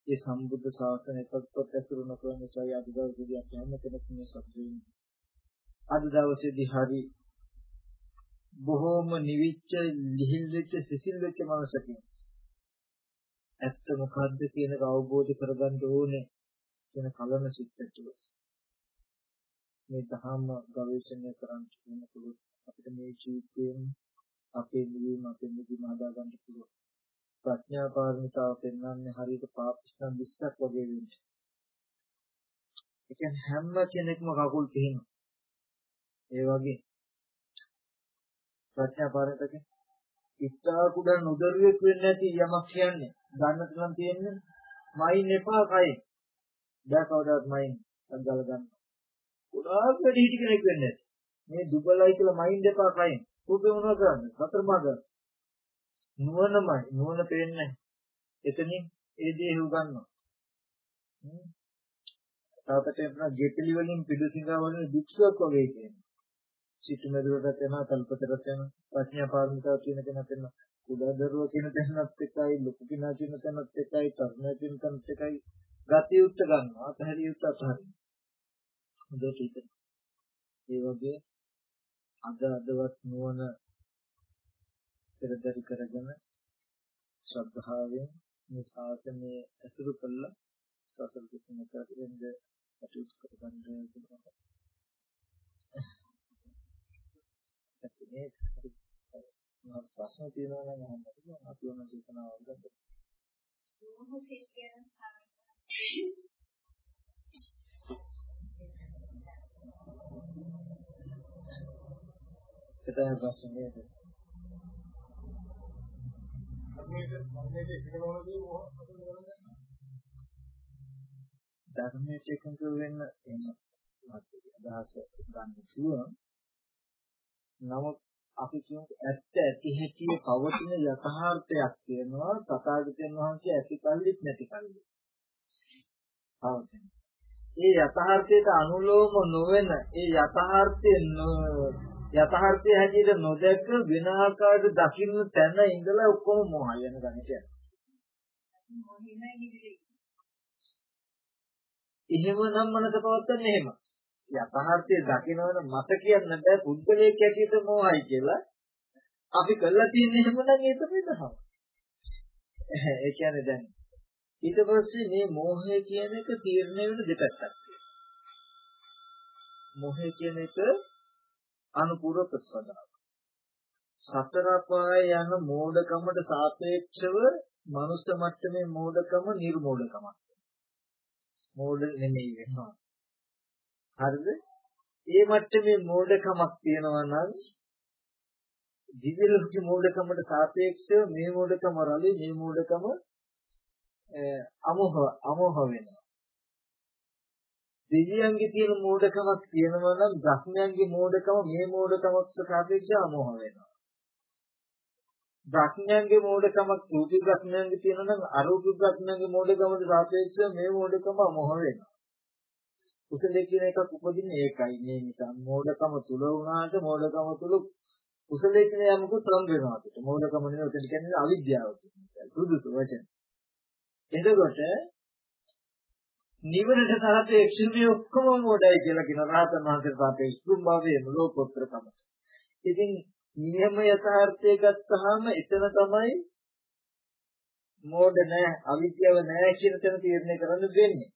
A: ඒ සම්බුද්ධ ශාසනය එක්කත් ඇසුරු නොකරන නිසා අද දවසේදී අපි හැම කෙනෙක්ම සතුටින් අද දවසේදී හරි බොහෝම නිවිච්ච ලිහිල් වෙච්ච සිසිල් වෙච්ච මනසකින් ඇත්ත මොකද්ද කියන එක අවබෝධ කරගන්න ඕනේ කියන කලන සිත් ඇතුළත මේ ධර්ම ගවේෂණය කරන්න කියනකොට අපිට මේ ජීවිතයෙන් අපේ නිවීම අපේ නිවීම හදා ගන්න පුළුවන්. ප්‍රඥා පාරමිතාව පෙන්වන්නේ හරියට පාපස්තන් 20ක් වගේ වෙන්නේ. ඒ කියන්නේ හැම කෙනෙක්ම කකුල් පිහිනවා. ඒ වගේ ප්‍රඥා පාරමිතක ඉස්සා කුඩා නොදරුවෙක් වෙන්නේ නැති යමක් කියන්නේ. ගන්න තුනක් තියෙන්නේ මයින් එපා කයි. දැන් කවදාවත් මයින් අග්ගල ගන්න. ගොඩාක් වැඩි හිටි කෙනෙක් වෙන්නේ මේ දුබලයි කියලා මයින් එපා කයි. රූපේ මොනවද කරන්නේ? සතරමග. නුවණමයි. නුවණ පේන්නේ. එතනින් ඒ දේ හුව ගන්නවා. තාපට එන්න ගෙපිලි වලින් පිඩුසිඟා වලින් දුක්සක් වගේ කියන්නේ. සිතු මෙදුරට යනවා, තල්පතට යනවා. ප්‍රඥා පාරමිතාව කියන කෙනත් එන්න. කුඩා දරුවා කියන තැනත් එකයි, ලොකු කෙනා කියන තැනත් එකයි, තරුණයා කියන තැනත් එකයි. ගතිය උත්ත ගන්නවා. අතහැරිය උත්ත අතහරිනවා. හොඳට හිතන්න. ඒ වගේ අද අදවත් නුවණ පෙරදරි කරගෙන ශ්‍රද්ධාවෙන් මේ ශාසනය ඇසුරු කළා සසල කුසල කරගෙන කටයුතු කරගන්න පුළුවන්. ඇත්තනේ මම ප්‍රශ්න තියෙනවා නම් අහන්න පුළුවන් අපි ඕන දේශනාව අවසන් එතන ප්‍රශ්නේ නේද? ධර්මයේ එකඟ වෙන්න එන්න අදහස ගන්න පුළුවන්. නමුත් අපි කියමු ඇත්ත ඇති හැටි පවතින යථාර්ථයක් කියනවා තථාගතයන් වහන්සේ ඇති කල්ලිත් නැති කල්ලිත්. පවතින. ඒ යථාර්ථයට අනුලෝම නොවන ඒ යථාර්ථයෙන් යථාර්ථය හැටියට නොදැක වෙන ආකාරයට දකින්න තැන ඉඳලා ඔක්කොම මොහය යන ගණිත එහෙමනම් මනස පවත්තන්නේ එහෙම. යථාර්ථය දකිනවන මත කියන්න බෑ පුද්ගලයෙක් හැටියට මොහයි කියලා. අපි කළා තියෙන්නේ එහෙමනම් ඒක තමයි. ඒ කියන්නේ දැන් ඊට පස්සේ මේ මෝහය කියන එක තීරණය වෙන දෙපැත්තක්. මොහේ කියන එක අනුපූර්ව ප්‍රතිපදාව. සතර පාය යන මෝඩකමට සාපේක්ෂව මනුස්ස මට්ටමේ මෝඩකම නිර්මෝඩකමක්. මෝඩ නෙමෙයි වෙනවා. හරිද? ඒ මට්ටමේ මෝඩකමක් තියෙනවා නම් දිව්‍යලෝක මෝඩකමට සාපේක්ෂව මේ මෝඩකම රළි මේ මෝඩකම අමෝහ අමෝහ වෙනවා. දෙවියන්ගේ තියෙන මෝඩකමක් තියෙනවා නම් බ්‍රහ්මයන්ගේ මෝඩකම මේ මෝඩකමකට සාපේක්ෂව අමෝහ වෙනවා. බ්‍රහ්මයන්ගේ මෝඩකමක් රූපී බ්‍රහ්මයන්ගේ තියෙනවා නම් අරූපී බ්‍රහ්මයන්ගේ මෝඩකමට සාපේක්ෂව මේ මෝඩකම අමෝහ වෙනවා. කුසලයේ කියන එකක් උපදින්නේ ඒකයි මේ නිසා මෝඩකම තුල වුණාට මෝඩකම තුල කුසලයේ කියන යමකුත් සම් වෙනවා අපිට. මෝඩකම නෙවෙයි උතන කියන්නේ අවිද්‍යාව කියන්නේ. සුදුසු වචන. එතකොට නිවනට සාපේක්ෂව මේ ඔක්කොම මොඩයි කියලා කියන රහතන් වහන්සේ සාපේක්ෂ භාවයේ ලෝකෝත්තරකම. ඉතින් නියම යථාර්ථය ගත්තාම එතන තමයි මෝඩ නැහැ අවිද්‍යාව නැහැ කියන තැන තීරණය කරන්න දෙන්නේ.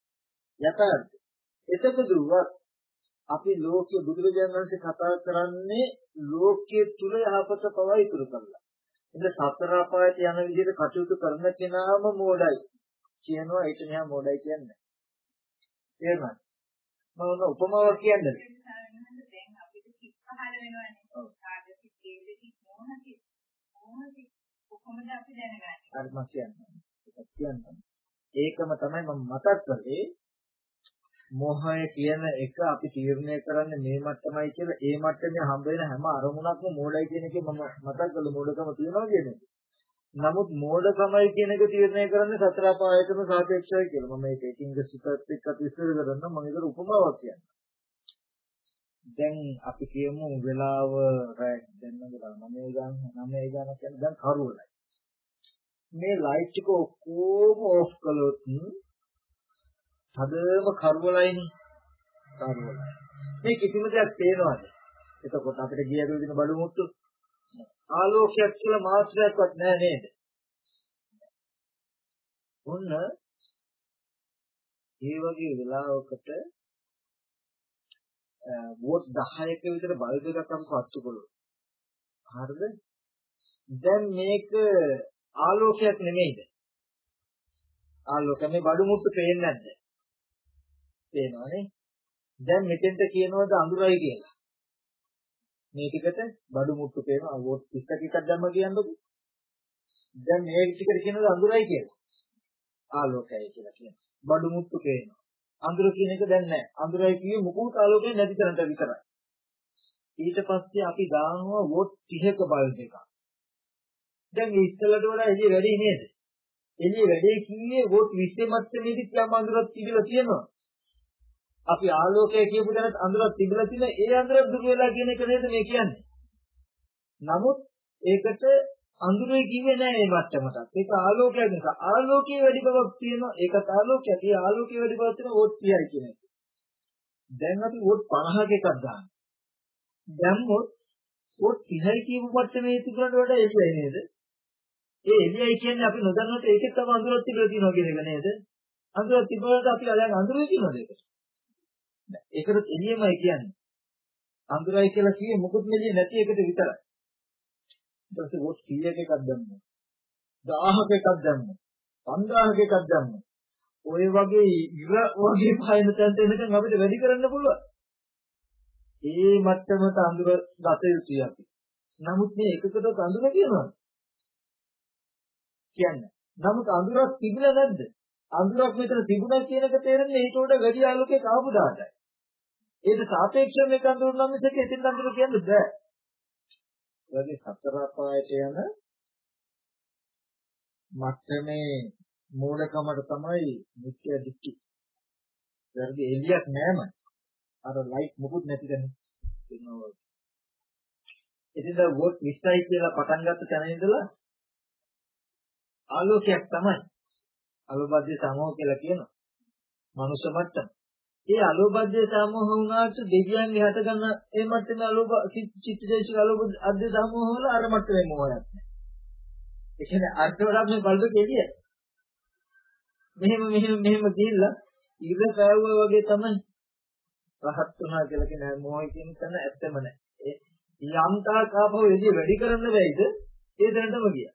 A: යථාර්ථය. එතකොදුවත් අපි ලෝකයේ බුදුරජාණන් වහන්සේ කතා කරන්නේ ලෝකයේ තුල යහපත පවා ඉතුරු කරලා. ඉතින් සතර අපායට යන විදිහට කටයුතු කරන කෙනාම මෝඩයි. කියනවා ඒක නෑ මෝඩයි කියන්නේ. තේරුණාද? මම ඔන්න උපමාවක් කියන්නේ.
C: දැන් අපිට කික් පහල වෙනවනේ. කාර්යසික කේලෙදි මොහොති මොහොති කොහොමද අපි දැනගන්නේ?
A: හරි මම කියන්නේ. ඒක කියන්නම්. ඒකම තමයි මම මතක් කරේ මොහය කියන එක අපි තීරණය කරන්නේ මේ මට්ටමයි කියලා ඒ මට්ටමේ හම්බ වෙන හැම අරමුණක්ම මෝඩයි කියන එක මම මතක් කළා මෝඩකම තියනවා කියන්නේ. නමුත් මෝඩකමයි කියන එක තීරණය කරන්නේ සතර පායකම සාපේක්ෂයි කියලා. මම මේක එකින් සිතත් එක්ක විස්තර කරන්න මම ඒකට උපමාවක් කියන්නම්. දැන් අපි කියමු වෙලාව රැක් දැන් නේද 9 ගාන 9 ගාන කියන්නේ දැන් කරුවලයි. මේ ලයිට් එක ඔක්කොම ඕෆ් කළොත් හදම කරුවලයිනේ. කරුවලයි. මේ කිසිම දෙයක් පේනවද? එතකොට අපිට ගියද දින බලු මුට්ටු ආලෝකයක් කියලා මාත්‍රයක්වත් නැහැ නේද? ඔන්න ඒ වගේ වෙලාවකට වෝට් 10ක විතර බල්බ් එකක් අපි පත්තු කළොත් හරිද? දැන් මේක ආලෝකයක් නෙමෙයිද? ආලෝක මේ බඩු මුට්ටු පේන්නේ නැද්ද? පේනවනේ. දැන් මෙතෙන්ට කියනවද අඳුරයි කියලා? මේ ටිකට බඩු මුට්ටු පේනවා වෝට් 30ක එකක් දැම්ම කියන්නකො. දැන් මේ ටිකට කියනවා අඳුරයි කියලා. ආලෝකයයි කියලා කියනවා. බඩු මුට්ටු පේනවා. අඳුර කියන එක දැන් නැහැ. අඳුරයි කියේ මුකුත් ආලෝකයක් නැති තරමට විතරයි. ඊට පස්සේ අපි දානවා වෝට් 30ක බල්බ් එකක්. දැන් මේ ඉස්සලට වඩා එළිය වැඩි නේද? එළිය වැඩි කියේ වෝට් 20 මට්ටමේදී යම් අඳුරක් තිබිලා තියෙනවා. අපි ආලෝකය කියපු දැනත් අඳුරක් තිබිලා තියෙන ඒ අඳුර දුර වෙලා කියන එක නේද මේ කියන්නේ. නමුත් ඒකට අඳුරේ කිව්වේ නෑ මේ මට්ටමට. ඒක ආලෝකයක් නිසා. ආලෝකයේ වැඩි බවක් තියෙනවා. ඒකත් ආලෝකයක්. ඒ ආලෝකයේ වැඩි බවක් තියෙන වෝට් 30යි කියන එක. දැන් අපි වෝට් 50ක එකක් දානවා. දැම්මොත් වෝට් 30යි කියපු මට්ටමේ තිබුණට වඩා එළියයි නේද? ඒ එළියයි කියන්නේ අපි නොදන්නත් ඒකෙත් තම අඳුරක් තිබලා තියෙනවා කියන එක නේද? අඳුරක් තිබුණාට අපි දැන් අඳුරේ තියෙනවද ඒක? ඒකට එළියමයි කියන්නේ. අඳුරයි කියලා කියේ මොකුත් නෙලිය නැති එකට විතරයි. ඊට පස්සේ වොට් 100ක එකක් දැම්මා. 1000ක එකක් දැම්මා. 5000ක එකක් දැම්මා. ඔය වගේ ඉර වගේ පහන තැනට එනකන් අපිට වැඩි කරන්න පුළුවන්. ඒ මට්ටමට අඳුර දත යුතුයි අපි. නමුත් මේ එකකට අඳුර කියනවා. කියන්නේ. නමුත් අඳුරක් තිබුණා නැද්ද? අඳුරක් මෙතන තිබුණා කියන එක තේරෙන්නේ ඊට වඩා වැඩි ආලෝකයක් ආපු දාටයි. ඒක සාපේක්ෂව මේක අඳුරනම් මිසක එතෙන් අඳුර කියන්න බෑ. ඒගොල්ලේ සතර අපායට යන මට්ටමේ මූලකමට තමයි මුඛ්‍ය දික්ටි. ඒගොල්ලේ එළියක් නෑම. අර ලයිට් මොකුත් නැති කෙනෙක්. ඉතින් වෝට් 20යි කියලා පටන් ගත්ත තැන ඉඳලා ආලෝකයක් තමයි. අලෝභද්‍ය සමෝහ කියලා කියනවා. මනුෂ්‍ය මට්ටම. ඒ අලෝභද්‍ය සමෝහ වුණාට දෙවියන්ගේ හට ගන්න ඒ මට්ටමේ අලෝභ චිත්තජේශික අලෝභ අධ්‍ය සමෝහ වල අර මට්ටමේ මොහයක් නැහැ. ඒ කියන්නේ අර්ථවලක් මේ බල්බ කෙලිය. මෙහෙම මෙහෙම මෙහෙම ගිහිල්ලා ඉර පෑවුවා වගේ තමයි රහත් වුණා කියලා කියන මොහොය කියන තැන ඇත්තම නැහැ. යම් තාක් ආපහු එළිය වැඩි කරන්න බැයිද? ඒ දැනටම ගියා.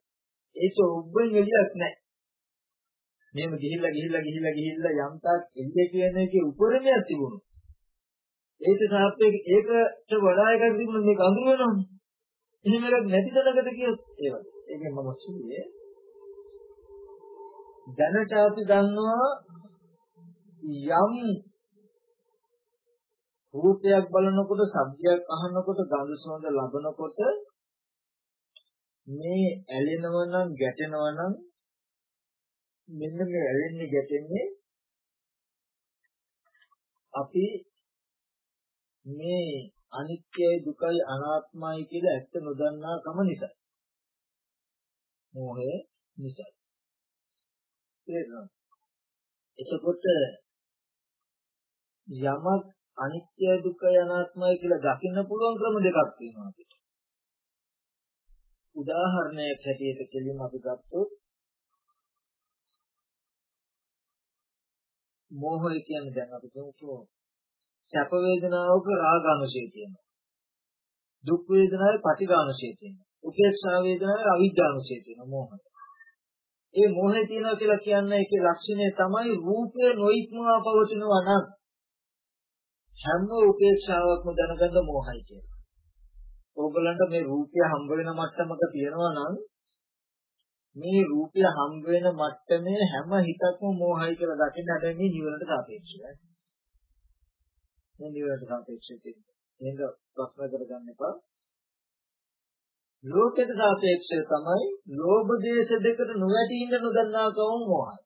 A: ඒක ඔබෙන් එළියක් නැහැ. මෙහෙම ගිහිල්ලා ගිහිල්ලා ගිහිල්ලා ගිහිල්ලා යම් තාක් එළිය කියන එකේ උපරිමයක් තිබුණා. ඒක සාපේක්ෂ ඒකට වඩා එකක් තිබුණා මේක අඳුර වෙනවනේ. එහෙම එකක් නැති තැනකට කියොත් ඒ වගේ. ඒකෙන් මම කිව්වේ දැනට අපි දන්නවා යම් රූපයක් බලනකොට සබ්දයක් අහනකොට ගඳ සුවඳ ලබනකොට මේ ඇලෙනව නම් ගැටෙනව නම් මෙන්න මේ ඇලෙන්නේ ගැටෙන්නේ අපි මේ අනිත්‍යයි දුකයි අනාත්මයි කියලා ඇත්ත නොදන්නා කම නිසා. මෝහය නිසා. එතකොට යමක් අනිත්‍ය දුක්ඛ අනාත්මයි කියලා දකින්න පුළුවන් ක්‍රම දෙකක් තියෙනවා අපිට. උදාහරණයක් හැටියට කෙලින්ම අපි ගත්තොත් මෝහය කියන්නේ දැන් අපි කියමු සැප වේදනාවක රාගානුශය තියෙනවා. දුක් වේදනාවේ පටිඝානුශය තියෙනවා. උපේක්ෂා වේදනාවේ අවිජ්ජානුශය තියෙනවා මෝහය. ඒ මෝහය තියෙනවා කියලා කියන්නේ ඒකේ ලක්ෂණය තමයි රූපේ නොඉක්මවා පවතිනවා නම් හැම උපේක්ෂාවක්ම දැනගන්න මෝහයි කියලා. ඕගලන්ට මේ රූපය හම්බ වෙන මට්ටමක තියෙනවා නම් මේ රූපය හම්බ වෙන මට්ටමේ හැම හිතක්ම මෝහයි කියලා දකින්න හැබැයි මේ නිවනට සාපේක්ෂයි. මේ නිවනට සාපේක්ෂයි කියන්නේ. එහෙනම් ප්‍රශ්න කරගන්න එපා. ලෝකයට සාපේක්ෂව තමයි ලෝභ දේශ දෙකට නොවැටි ඉන්න නොදන්නා කවම මෝහයි.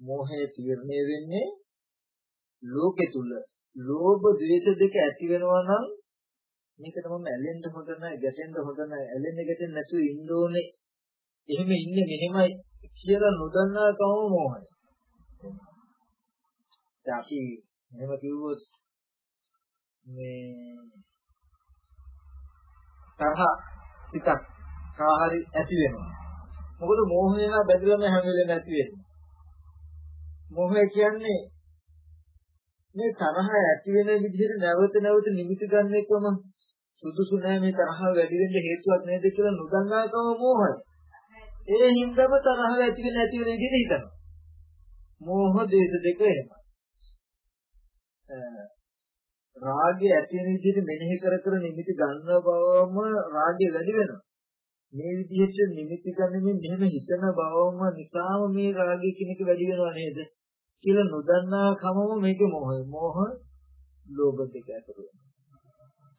A: මෝහය තීරණය වෙන්නේ ලෝකෙ තුල ලෝභ ද්වේෂ දෙක ඇති වෙනවා නම් මේකට මම ඇලෙන්න හොඳ නැහැ ගැටෙන්න හොඳ නැහැ. ඇලෙන්න ගැටෙන්න නැතුව ඉන්න ඕනේ. එහෙම ඉන්නේ මෙහෙමයි කියලා නොදන්නා කම මොහොය දැන් අපි එහෙම කිව්වොත් මේ තරහ සිතක් කාහරි ඇති වෙනවා. මොකද මෝහයලා බැඳලාම හැම වෙලේම ඇති වෙන්නේ. මෝහය කියන්නේ මේ තරහ ඇති වෙන විදිහට නැවත නැවත නිමිති ගන්න එකම සුදුසු නෑ මේ තරහ වැඩි වෙන්න හේතුවක් නේද කියලා නොදන්නාකම මෝහය. ඒ හින්දාම තරහ ඇති වෙන නැති වෙන විදිහට හිතනවා. මෝහ දේශ දෙක එහෙමයි. රාගය ඇති වෙන විදිහට මෙනෙහි කර කර නිමිති ගන්න බවම රාගය වැඩි වෙනවා. මේ විදිහට නිමිති ගන්නමින් මෙහෙම හිතන බවම නිසාම මේ රාගය කෙනෙක් වැඩි වෙනව නේද? කියලා නොදන්නා කමම මේක මොහය. මොහ ලෝභ දෙක ඇතුළු වෙනවා.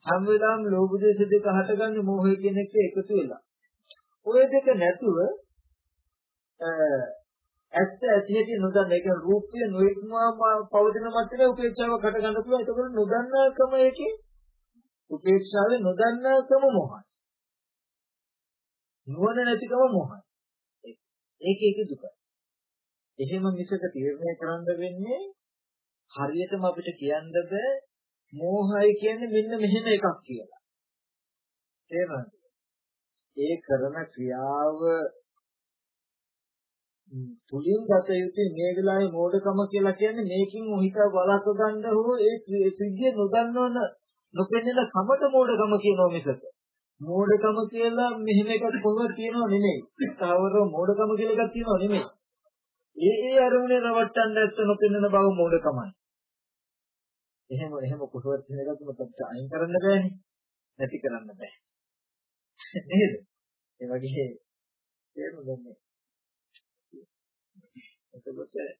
A: හැම වෙලාවෙම ලෝභ දේශ දෙක හටගන්නේ මොහය කියන එක එකතු වෙලා. ඔය දෙක නැතුව ඇත්ත ඇති හැටි නොදන්න ඒක රූපය නොඉක්මවා පවතින මට්ටමේ උපේක්ෂාව කට ගන්න පුළුවන්. ඒකවල නොදන්නාකම ඒකේ උපේක්ෂාවේ නොදන්නාකම මොහයි. නුවණ නැතිකම මොහයි. ඒක ඒක දුකයි. එහෙම මිසක තීරණය කරන්න වෙන්නේ හරියටම අපිට කියන්න බෑ මෝහය කියන්නේ මෙන්න මෙහෙම එකක් කියලා. තේරෙනවද? ඒ කරන ක්‍රියාව තුලින් ගත යුතු මේ වෙලාවේ මෝඩකම කියලා කියන්නේ මේකින් මොහිත බලක ගන්න හෝ ඒ සිද්ධිය නොදන්නවන නොපෙන්නන කමට මෝඩකම කියනවා මිසක මෝඩකම කියලා මෙහෙම එකක් කොහොමද කියනව නෙමෙයි. ස්ථාවර මෝඩකම කියලා එකක් කියනව නෙමෙයි. ඒ ඒ අරමුණේ රවට්ටන්න ඇත්ත නොපෙනෙන බව මෝඩකමයි. එහෙම එහෙම කොහොමද කියන එකත් මට අයින් කරන්න බෑනේ. නැති කරන්න බෑ. නේද? ඒ වගේ තේරුම් ගන්න. එතකොට ඒ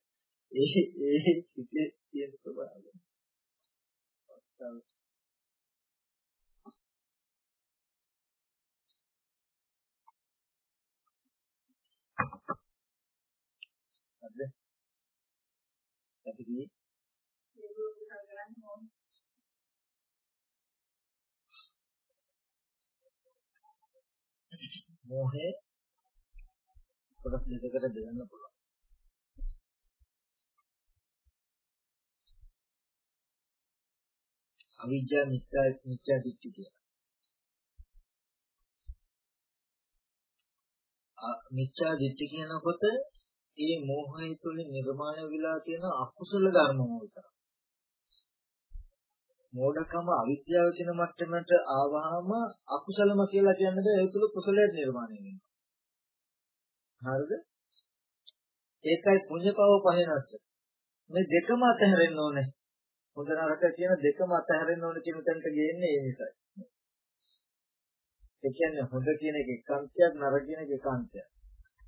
A: ඒ සිිතේ තියෙන ස්වභාවය. හරිද? අපි මෝහය කොටස් දෙකකට බෙදන්න පුළුවන්. අවිජ්ජා මිත්‍යා මිත්‍යා දිට්ඨිය කියලා. මිත්‍යා දිට්ඨිය කියනකොට ඒ මෝහය තුළින් නිර්මාණය වෙලා තියෙන අකුසල ධර්ම මොකක්ද? මෝඩකම අවිද්‍යාව කියන මට්ටමට ආවහම අකුසලම කියලා කියන්නේ ඒ තුල කුසලයක් නිර්මාණය වෙනවා. හරිද? ඒකයි පුණ්‍යපව පහෙනස්ස. මේ දෙකම අතහැරෙන්න ඕනේ. හොඳ නරක කියන දෙකම අතහැරෙන්න ඕනේ කියන තැනට ගේන්නේ ඒ නිසායි. ඒ කියන්නේ හොඳ කියන එක එකාන්තයක් නරක කියන එක එකාන්තයක්.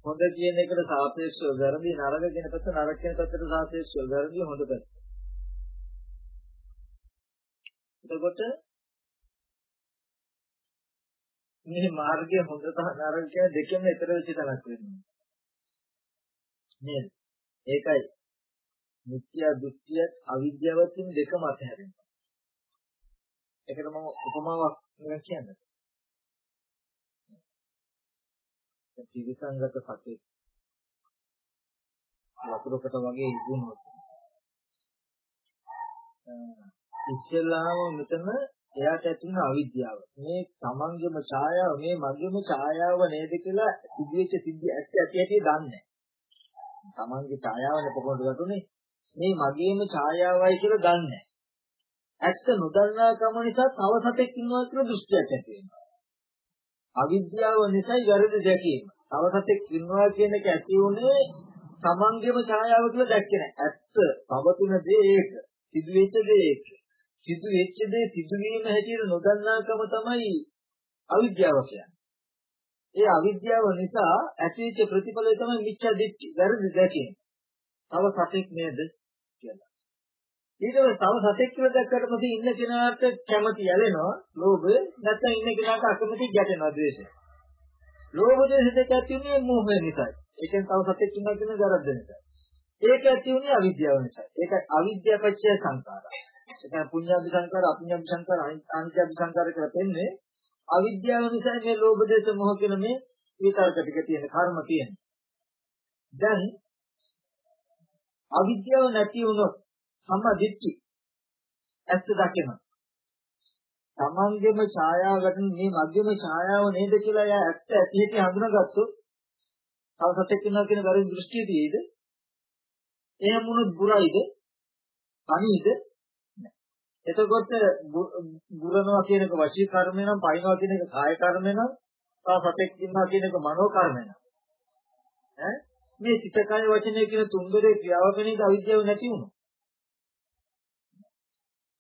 A: හොඳ කියන එකට සාපේක්ෂව වැරදි නරක කියන පැත්ත නරක කියන පැත්තට සාපේක්ෂව වැරදි හොඳ පැත්ත. එතකොට මේ මාර්ගය හොඳ සහ නරක කියන දෙකම ඊතර වෙච්ච තැනක් වෙනවා. නේද? ඒකයි මිත්‍යා දෘෂ්ටිය අවිද්‍යාවත් දෙකම අතහැරෙනවා. ඒකට මම උපමාවක් කියන්නේ. ත්‍රිවිසංගත සතේ වතුරකට වගේ ඉදුණොත් ඉස්සෙල්ලාම මෙතන එයාට ඇති වෙන අවිද්‍යාව මේ තමන්ගේම ඡායාව මේ මගේම ඡායාව නේද කියලා සිදුවෙච්ච සිද්ධිය ඇත්ත ඇති ඇති දන්නේ තමන්ගේ ඡායාවනේ පොකොඩ ගතුනේ මේ මගේම ඡායාවයි කියලා දන්නේ ඇත්ත නොදන්නා කම නිසා තව සතෙක් ඉන්නවා කියලා දෘෂ්ටියක් ඇති වෙනවා අවිද්‍යාව නිසායි වැරදි දැකීම. තව සතෙක් ඉන්නවා කියන එක ඇති උනේ තමන්ගේම ඡායාව කියලා දැක්කේ නැහැ. ඇත්ත පවතුන දේ ඒක. සිදුවෙච්ච දේ ඒක. සිදුවෙච්ච දේ සිදුවීම හැටියට නොදන්නාකම තමයි අවිද්‍යාව කියන්නේ. ඒ අවිද්‍යාව නිසා ඇතිවෙච්ච ප්‍රතිඵලය තමයි මිච්ඡා දිට්ඨි. වැරදි දැකීම. තව සතෙක් නේද කියලා. ඊට පස්සේ තව සතෙක් කියලා දැක්කට පස්සේ ඉන්න කෙනාට කැමති යැලෙනවා ලෝභය නැත්නම් ඉන්න කෙනාට අකමැති ගැටෙනවා ද්වේෂය ලෝභ ද්වේෂ දෙක ඇති උනේ මෝහය නිසායි ඒ කියන්නේ තව සතෙක් ඉන්නවා කියන වැරද්ද නිසා ඒක ඇති උනේ අවිද්‍යාව නිසා ඒක අවිද්‍යාව පත්‍ය සංකාරය ඒ කියන්නේ පුඤ්ඤාභි සංකාර අපුඤ්ඤාභි සංකාර අනිත්‍යභි සංකාර කියලා දෙන්නේ අවිද්‍යාව නිසා මේ ලෝභ ද්වේෂ මොහ කියන මේ විතරක ටික තියෙන කර්ම තියෙන දැන් අවිද්‍යාව නැති වුණොත් සම්මා දිට්ඨි ඇත්ත දකිනවා. තමන්ගේම ඡායාවට මේ මධ්‍යම ඡායාව නේද කියලා එයා ඇත්ත ඇති හැටි හඳුනාගත්තොත් තව සතෙක් ඉන්නවා කියන වැරදි දෘෂ්ටිය තියෙයිද? එහෙම වුණොත් බුරයිද? අනීද? එතකොට බුරනවා කියන එක වචී කර්මය නම් පයින්නවා කියන එක කාය කර්මය නම් තව සතෙක් ඉන්නවා කියන එක මනෝ කර්මය නම් ඈ මේ සිත කය වචනය කියන තුන්දරේ ක්‍රියාවකෙනේද අවිද්‍යාව නැති වුණා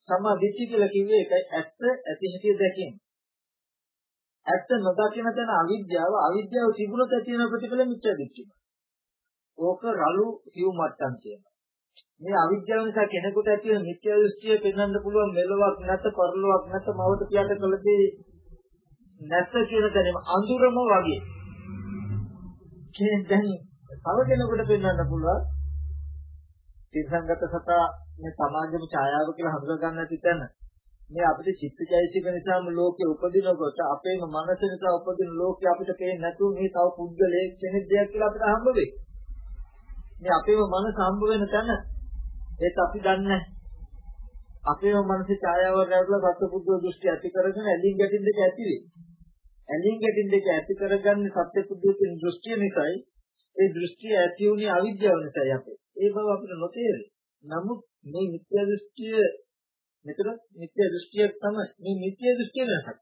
A: සම්මා දිට්ඨිය කියලා කිව්වේ ඒකයි ඇත්ත ඇති හැටි දැකීම. ඇත්ත නොදකින තැන අවිද්‍යාව අවිද්‍යාව තිබුණොත් ඇති වෙන ප්‍රතිඵල මිත්‍යා දිට්ඨිය. ඕක රළු සිව් මට්ටම් කියනවා. මේ අවිද්‍යාව නිසා කෙනෙකුට ඇති වෙන මිත්‍යා දෘෂ්ටිය පෙන්වන්න පුළුවන් මෙලොවක් නැත පරලොවක් නැත මවත පියාට කළදී නැත කියන තැනම අඳුරම වගේ. කියන්නේ දැන් තව කෙනෙකුට පෙන්වන්න පුළුවන් තිරසංගත සතා මේ සමාජම ඡායාව කියලා හඳුනා ගන්න නැති තැන මේ අපිට චිත්තචෛසික නිසාම ලෝකේ උපදිනකොට අපේම මනස නිසා උපදින ලෝකේ අපිට පේන්නේ නැතුව මේ තව පුද්ගලයෙක් කෙනෙක් දෙයක් කියලා අපිට හම්බ වෙයි. මේ අපේම මනස හම්බ වෙන තැන ඒක අපි දන්නේ අපේම මනසේ ඡායාව රැවටලා සත්පුද්ගල දෘෂ්ටි ඇති කරගෙන ඇලින් ගැටින් දෙක ඇති වෙයි. ඇලින් ගැටින් දෙක ඇති කරගන්නේ සත්පුද්ගල දෘෂ්ටිය නිසායි ඒ දෘෂ්ටිය ඇති වුණේ අවිද්‍යාව නිසායි අපේ. ඒ බව අපිට නොතේරෙයි. නමුත් මේ මිත්‍යා දෘෂ්ටිය මෙතන මිත්‍යා දෘෂ්ටිය තමයි මේ මිත්‍යා දෘෂ්ටිය වෙනසක්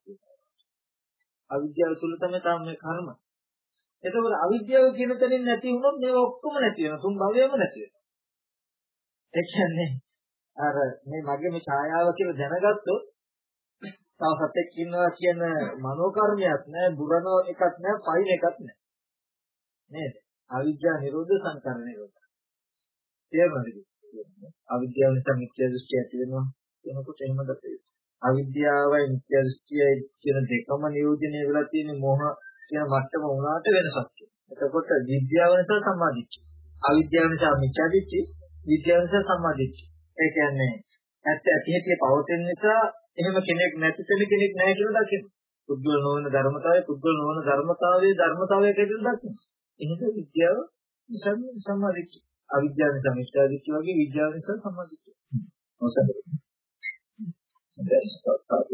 A: අවිද්‍යාව තුල තමයි තාම මේ කර්ම. එතකොට අවිද්‍යාව කියන තැනින් නැති වුණොත් මේ ඔක්කොම නැති වෙනවා. තුන් භවයම නැති වෙනවා. ඒ කියන්නේ අර මේ මගේ මේ ඡායාව කියලා දැනගත්තොත් තව සතෙක් ඉන්නවා කියන මනෝ කර්මයක් නෑ, බුරනෝ එකක් නෑ, පයින් එකක් නෑ. නේද? අවිද්‍යාව නිරෝධ සංකරණ නිරෝධ. තේරුණාද? අවිද්‍යාව නිසා මිත්‍යා දෘෂ්ටිය ඇති වෙනවා කියනකොට එහෙමද අවිද්‍යාවයි මිත්‍යා දෘෂ්ටියයි කියන දෙකම නියෝජනය වෙලා තියෙන මොහ කියන මට්ටම වුණාට වෙනසක් තියෙනවා. එතකොට විද්‍යාව නිසා සම්මාදිට්ඨිය. අවිද්‍යාව නිසා මිච්ඡාදිට්ඨිය, විද්‍යාව නිසා සම්මාදිට්ඨිය. ඒ කියන්නේ ඇත්ත ඇති හැටි පවතින නිසා එහෙම කෙනෙක් නැති තැන කෙනෙක් නැහැ කියලා දකිනවා. පුද්ගල නොවන ධර්මතාවය, පුද්ගල නොවන ධර්මතාවයේ ධර්මතාවය කියලා දකිනවා. එහෙනම් විද්‍යාව නිසා සම්මාදිට්ඨිය. අවිද්‍යාව නිසා මිච්ඡාදිට්ඨිය වගේ විද්‍යාව නිසා සම්මාදිට්ඨිය. මොසබේ. දැන් සාදු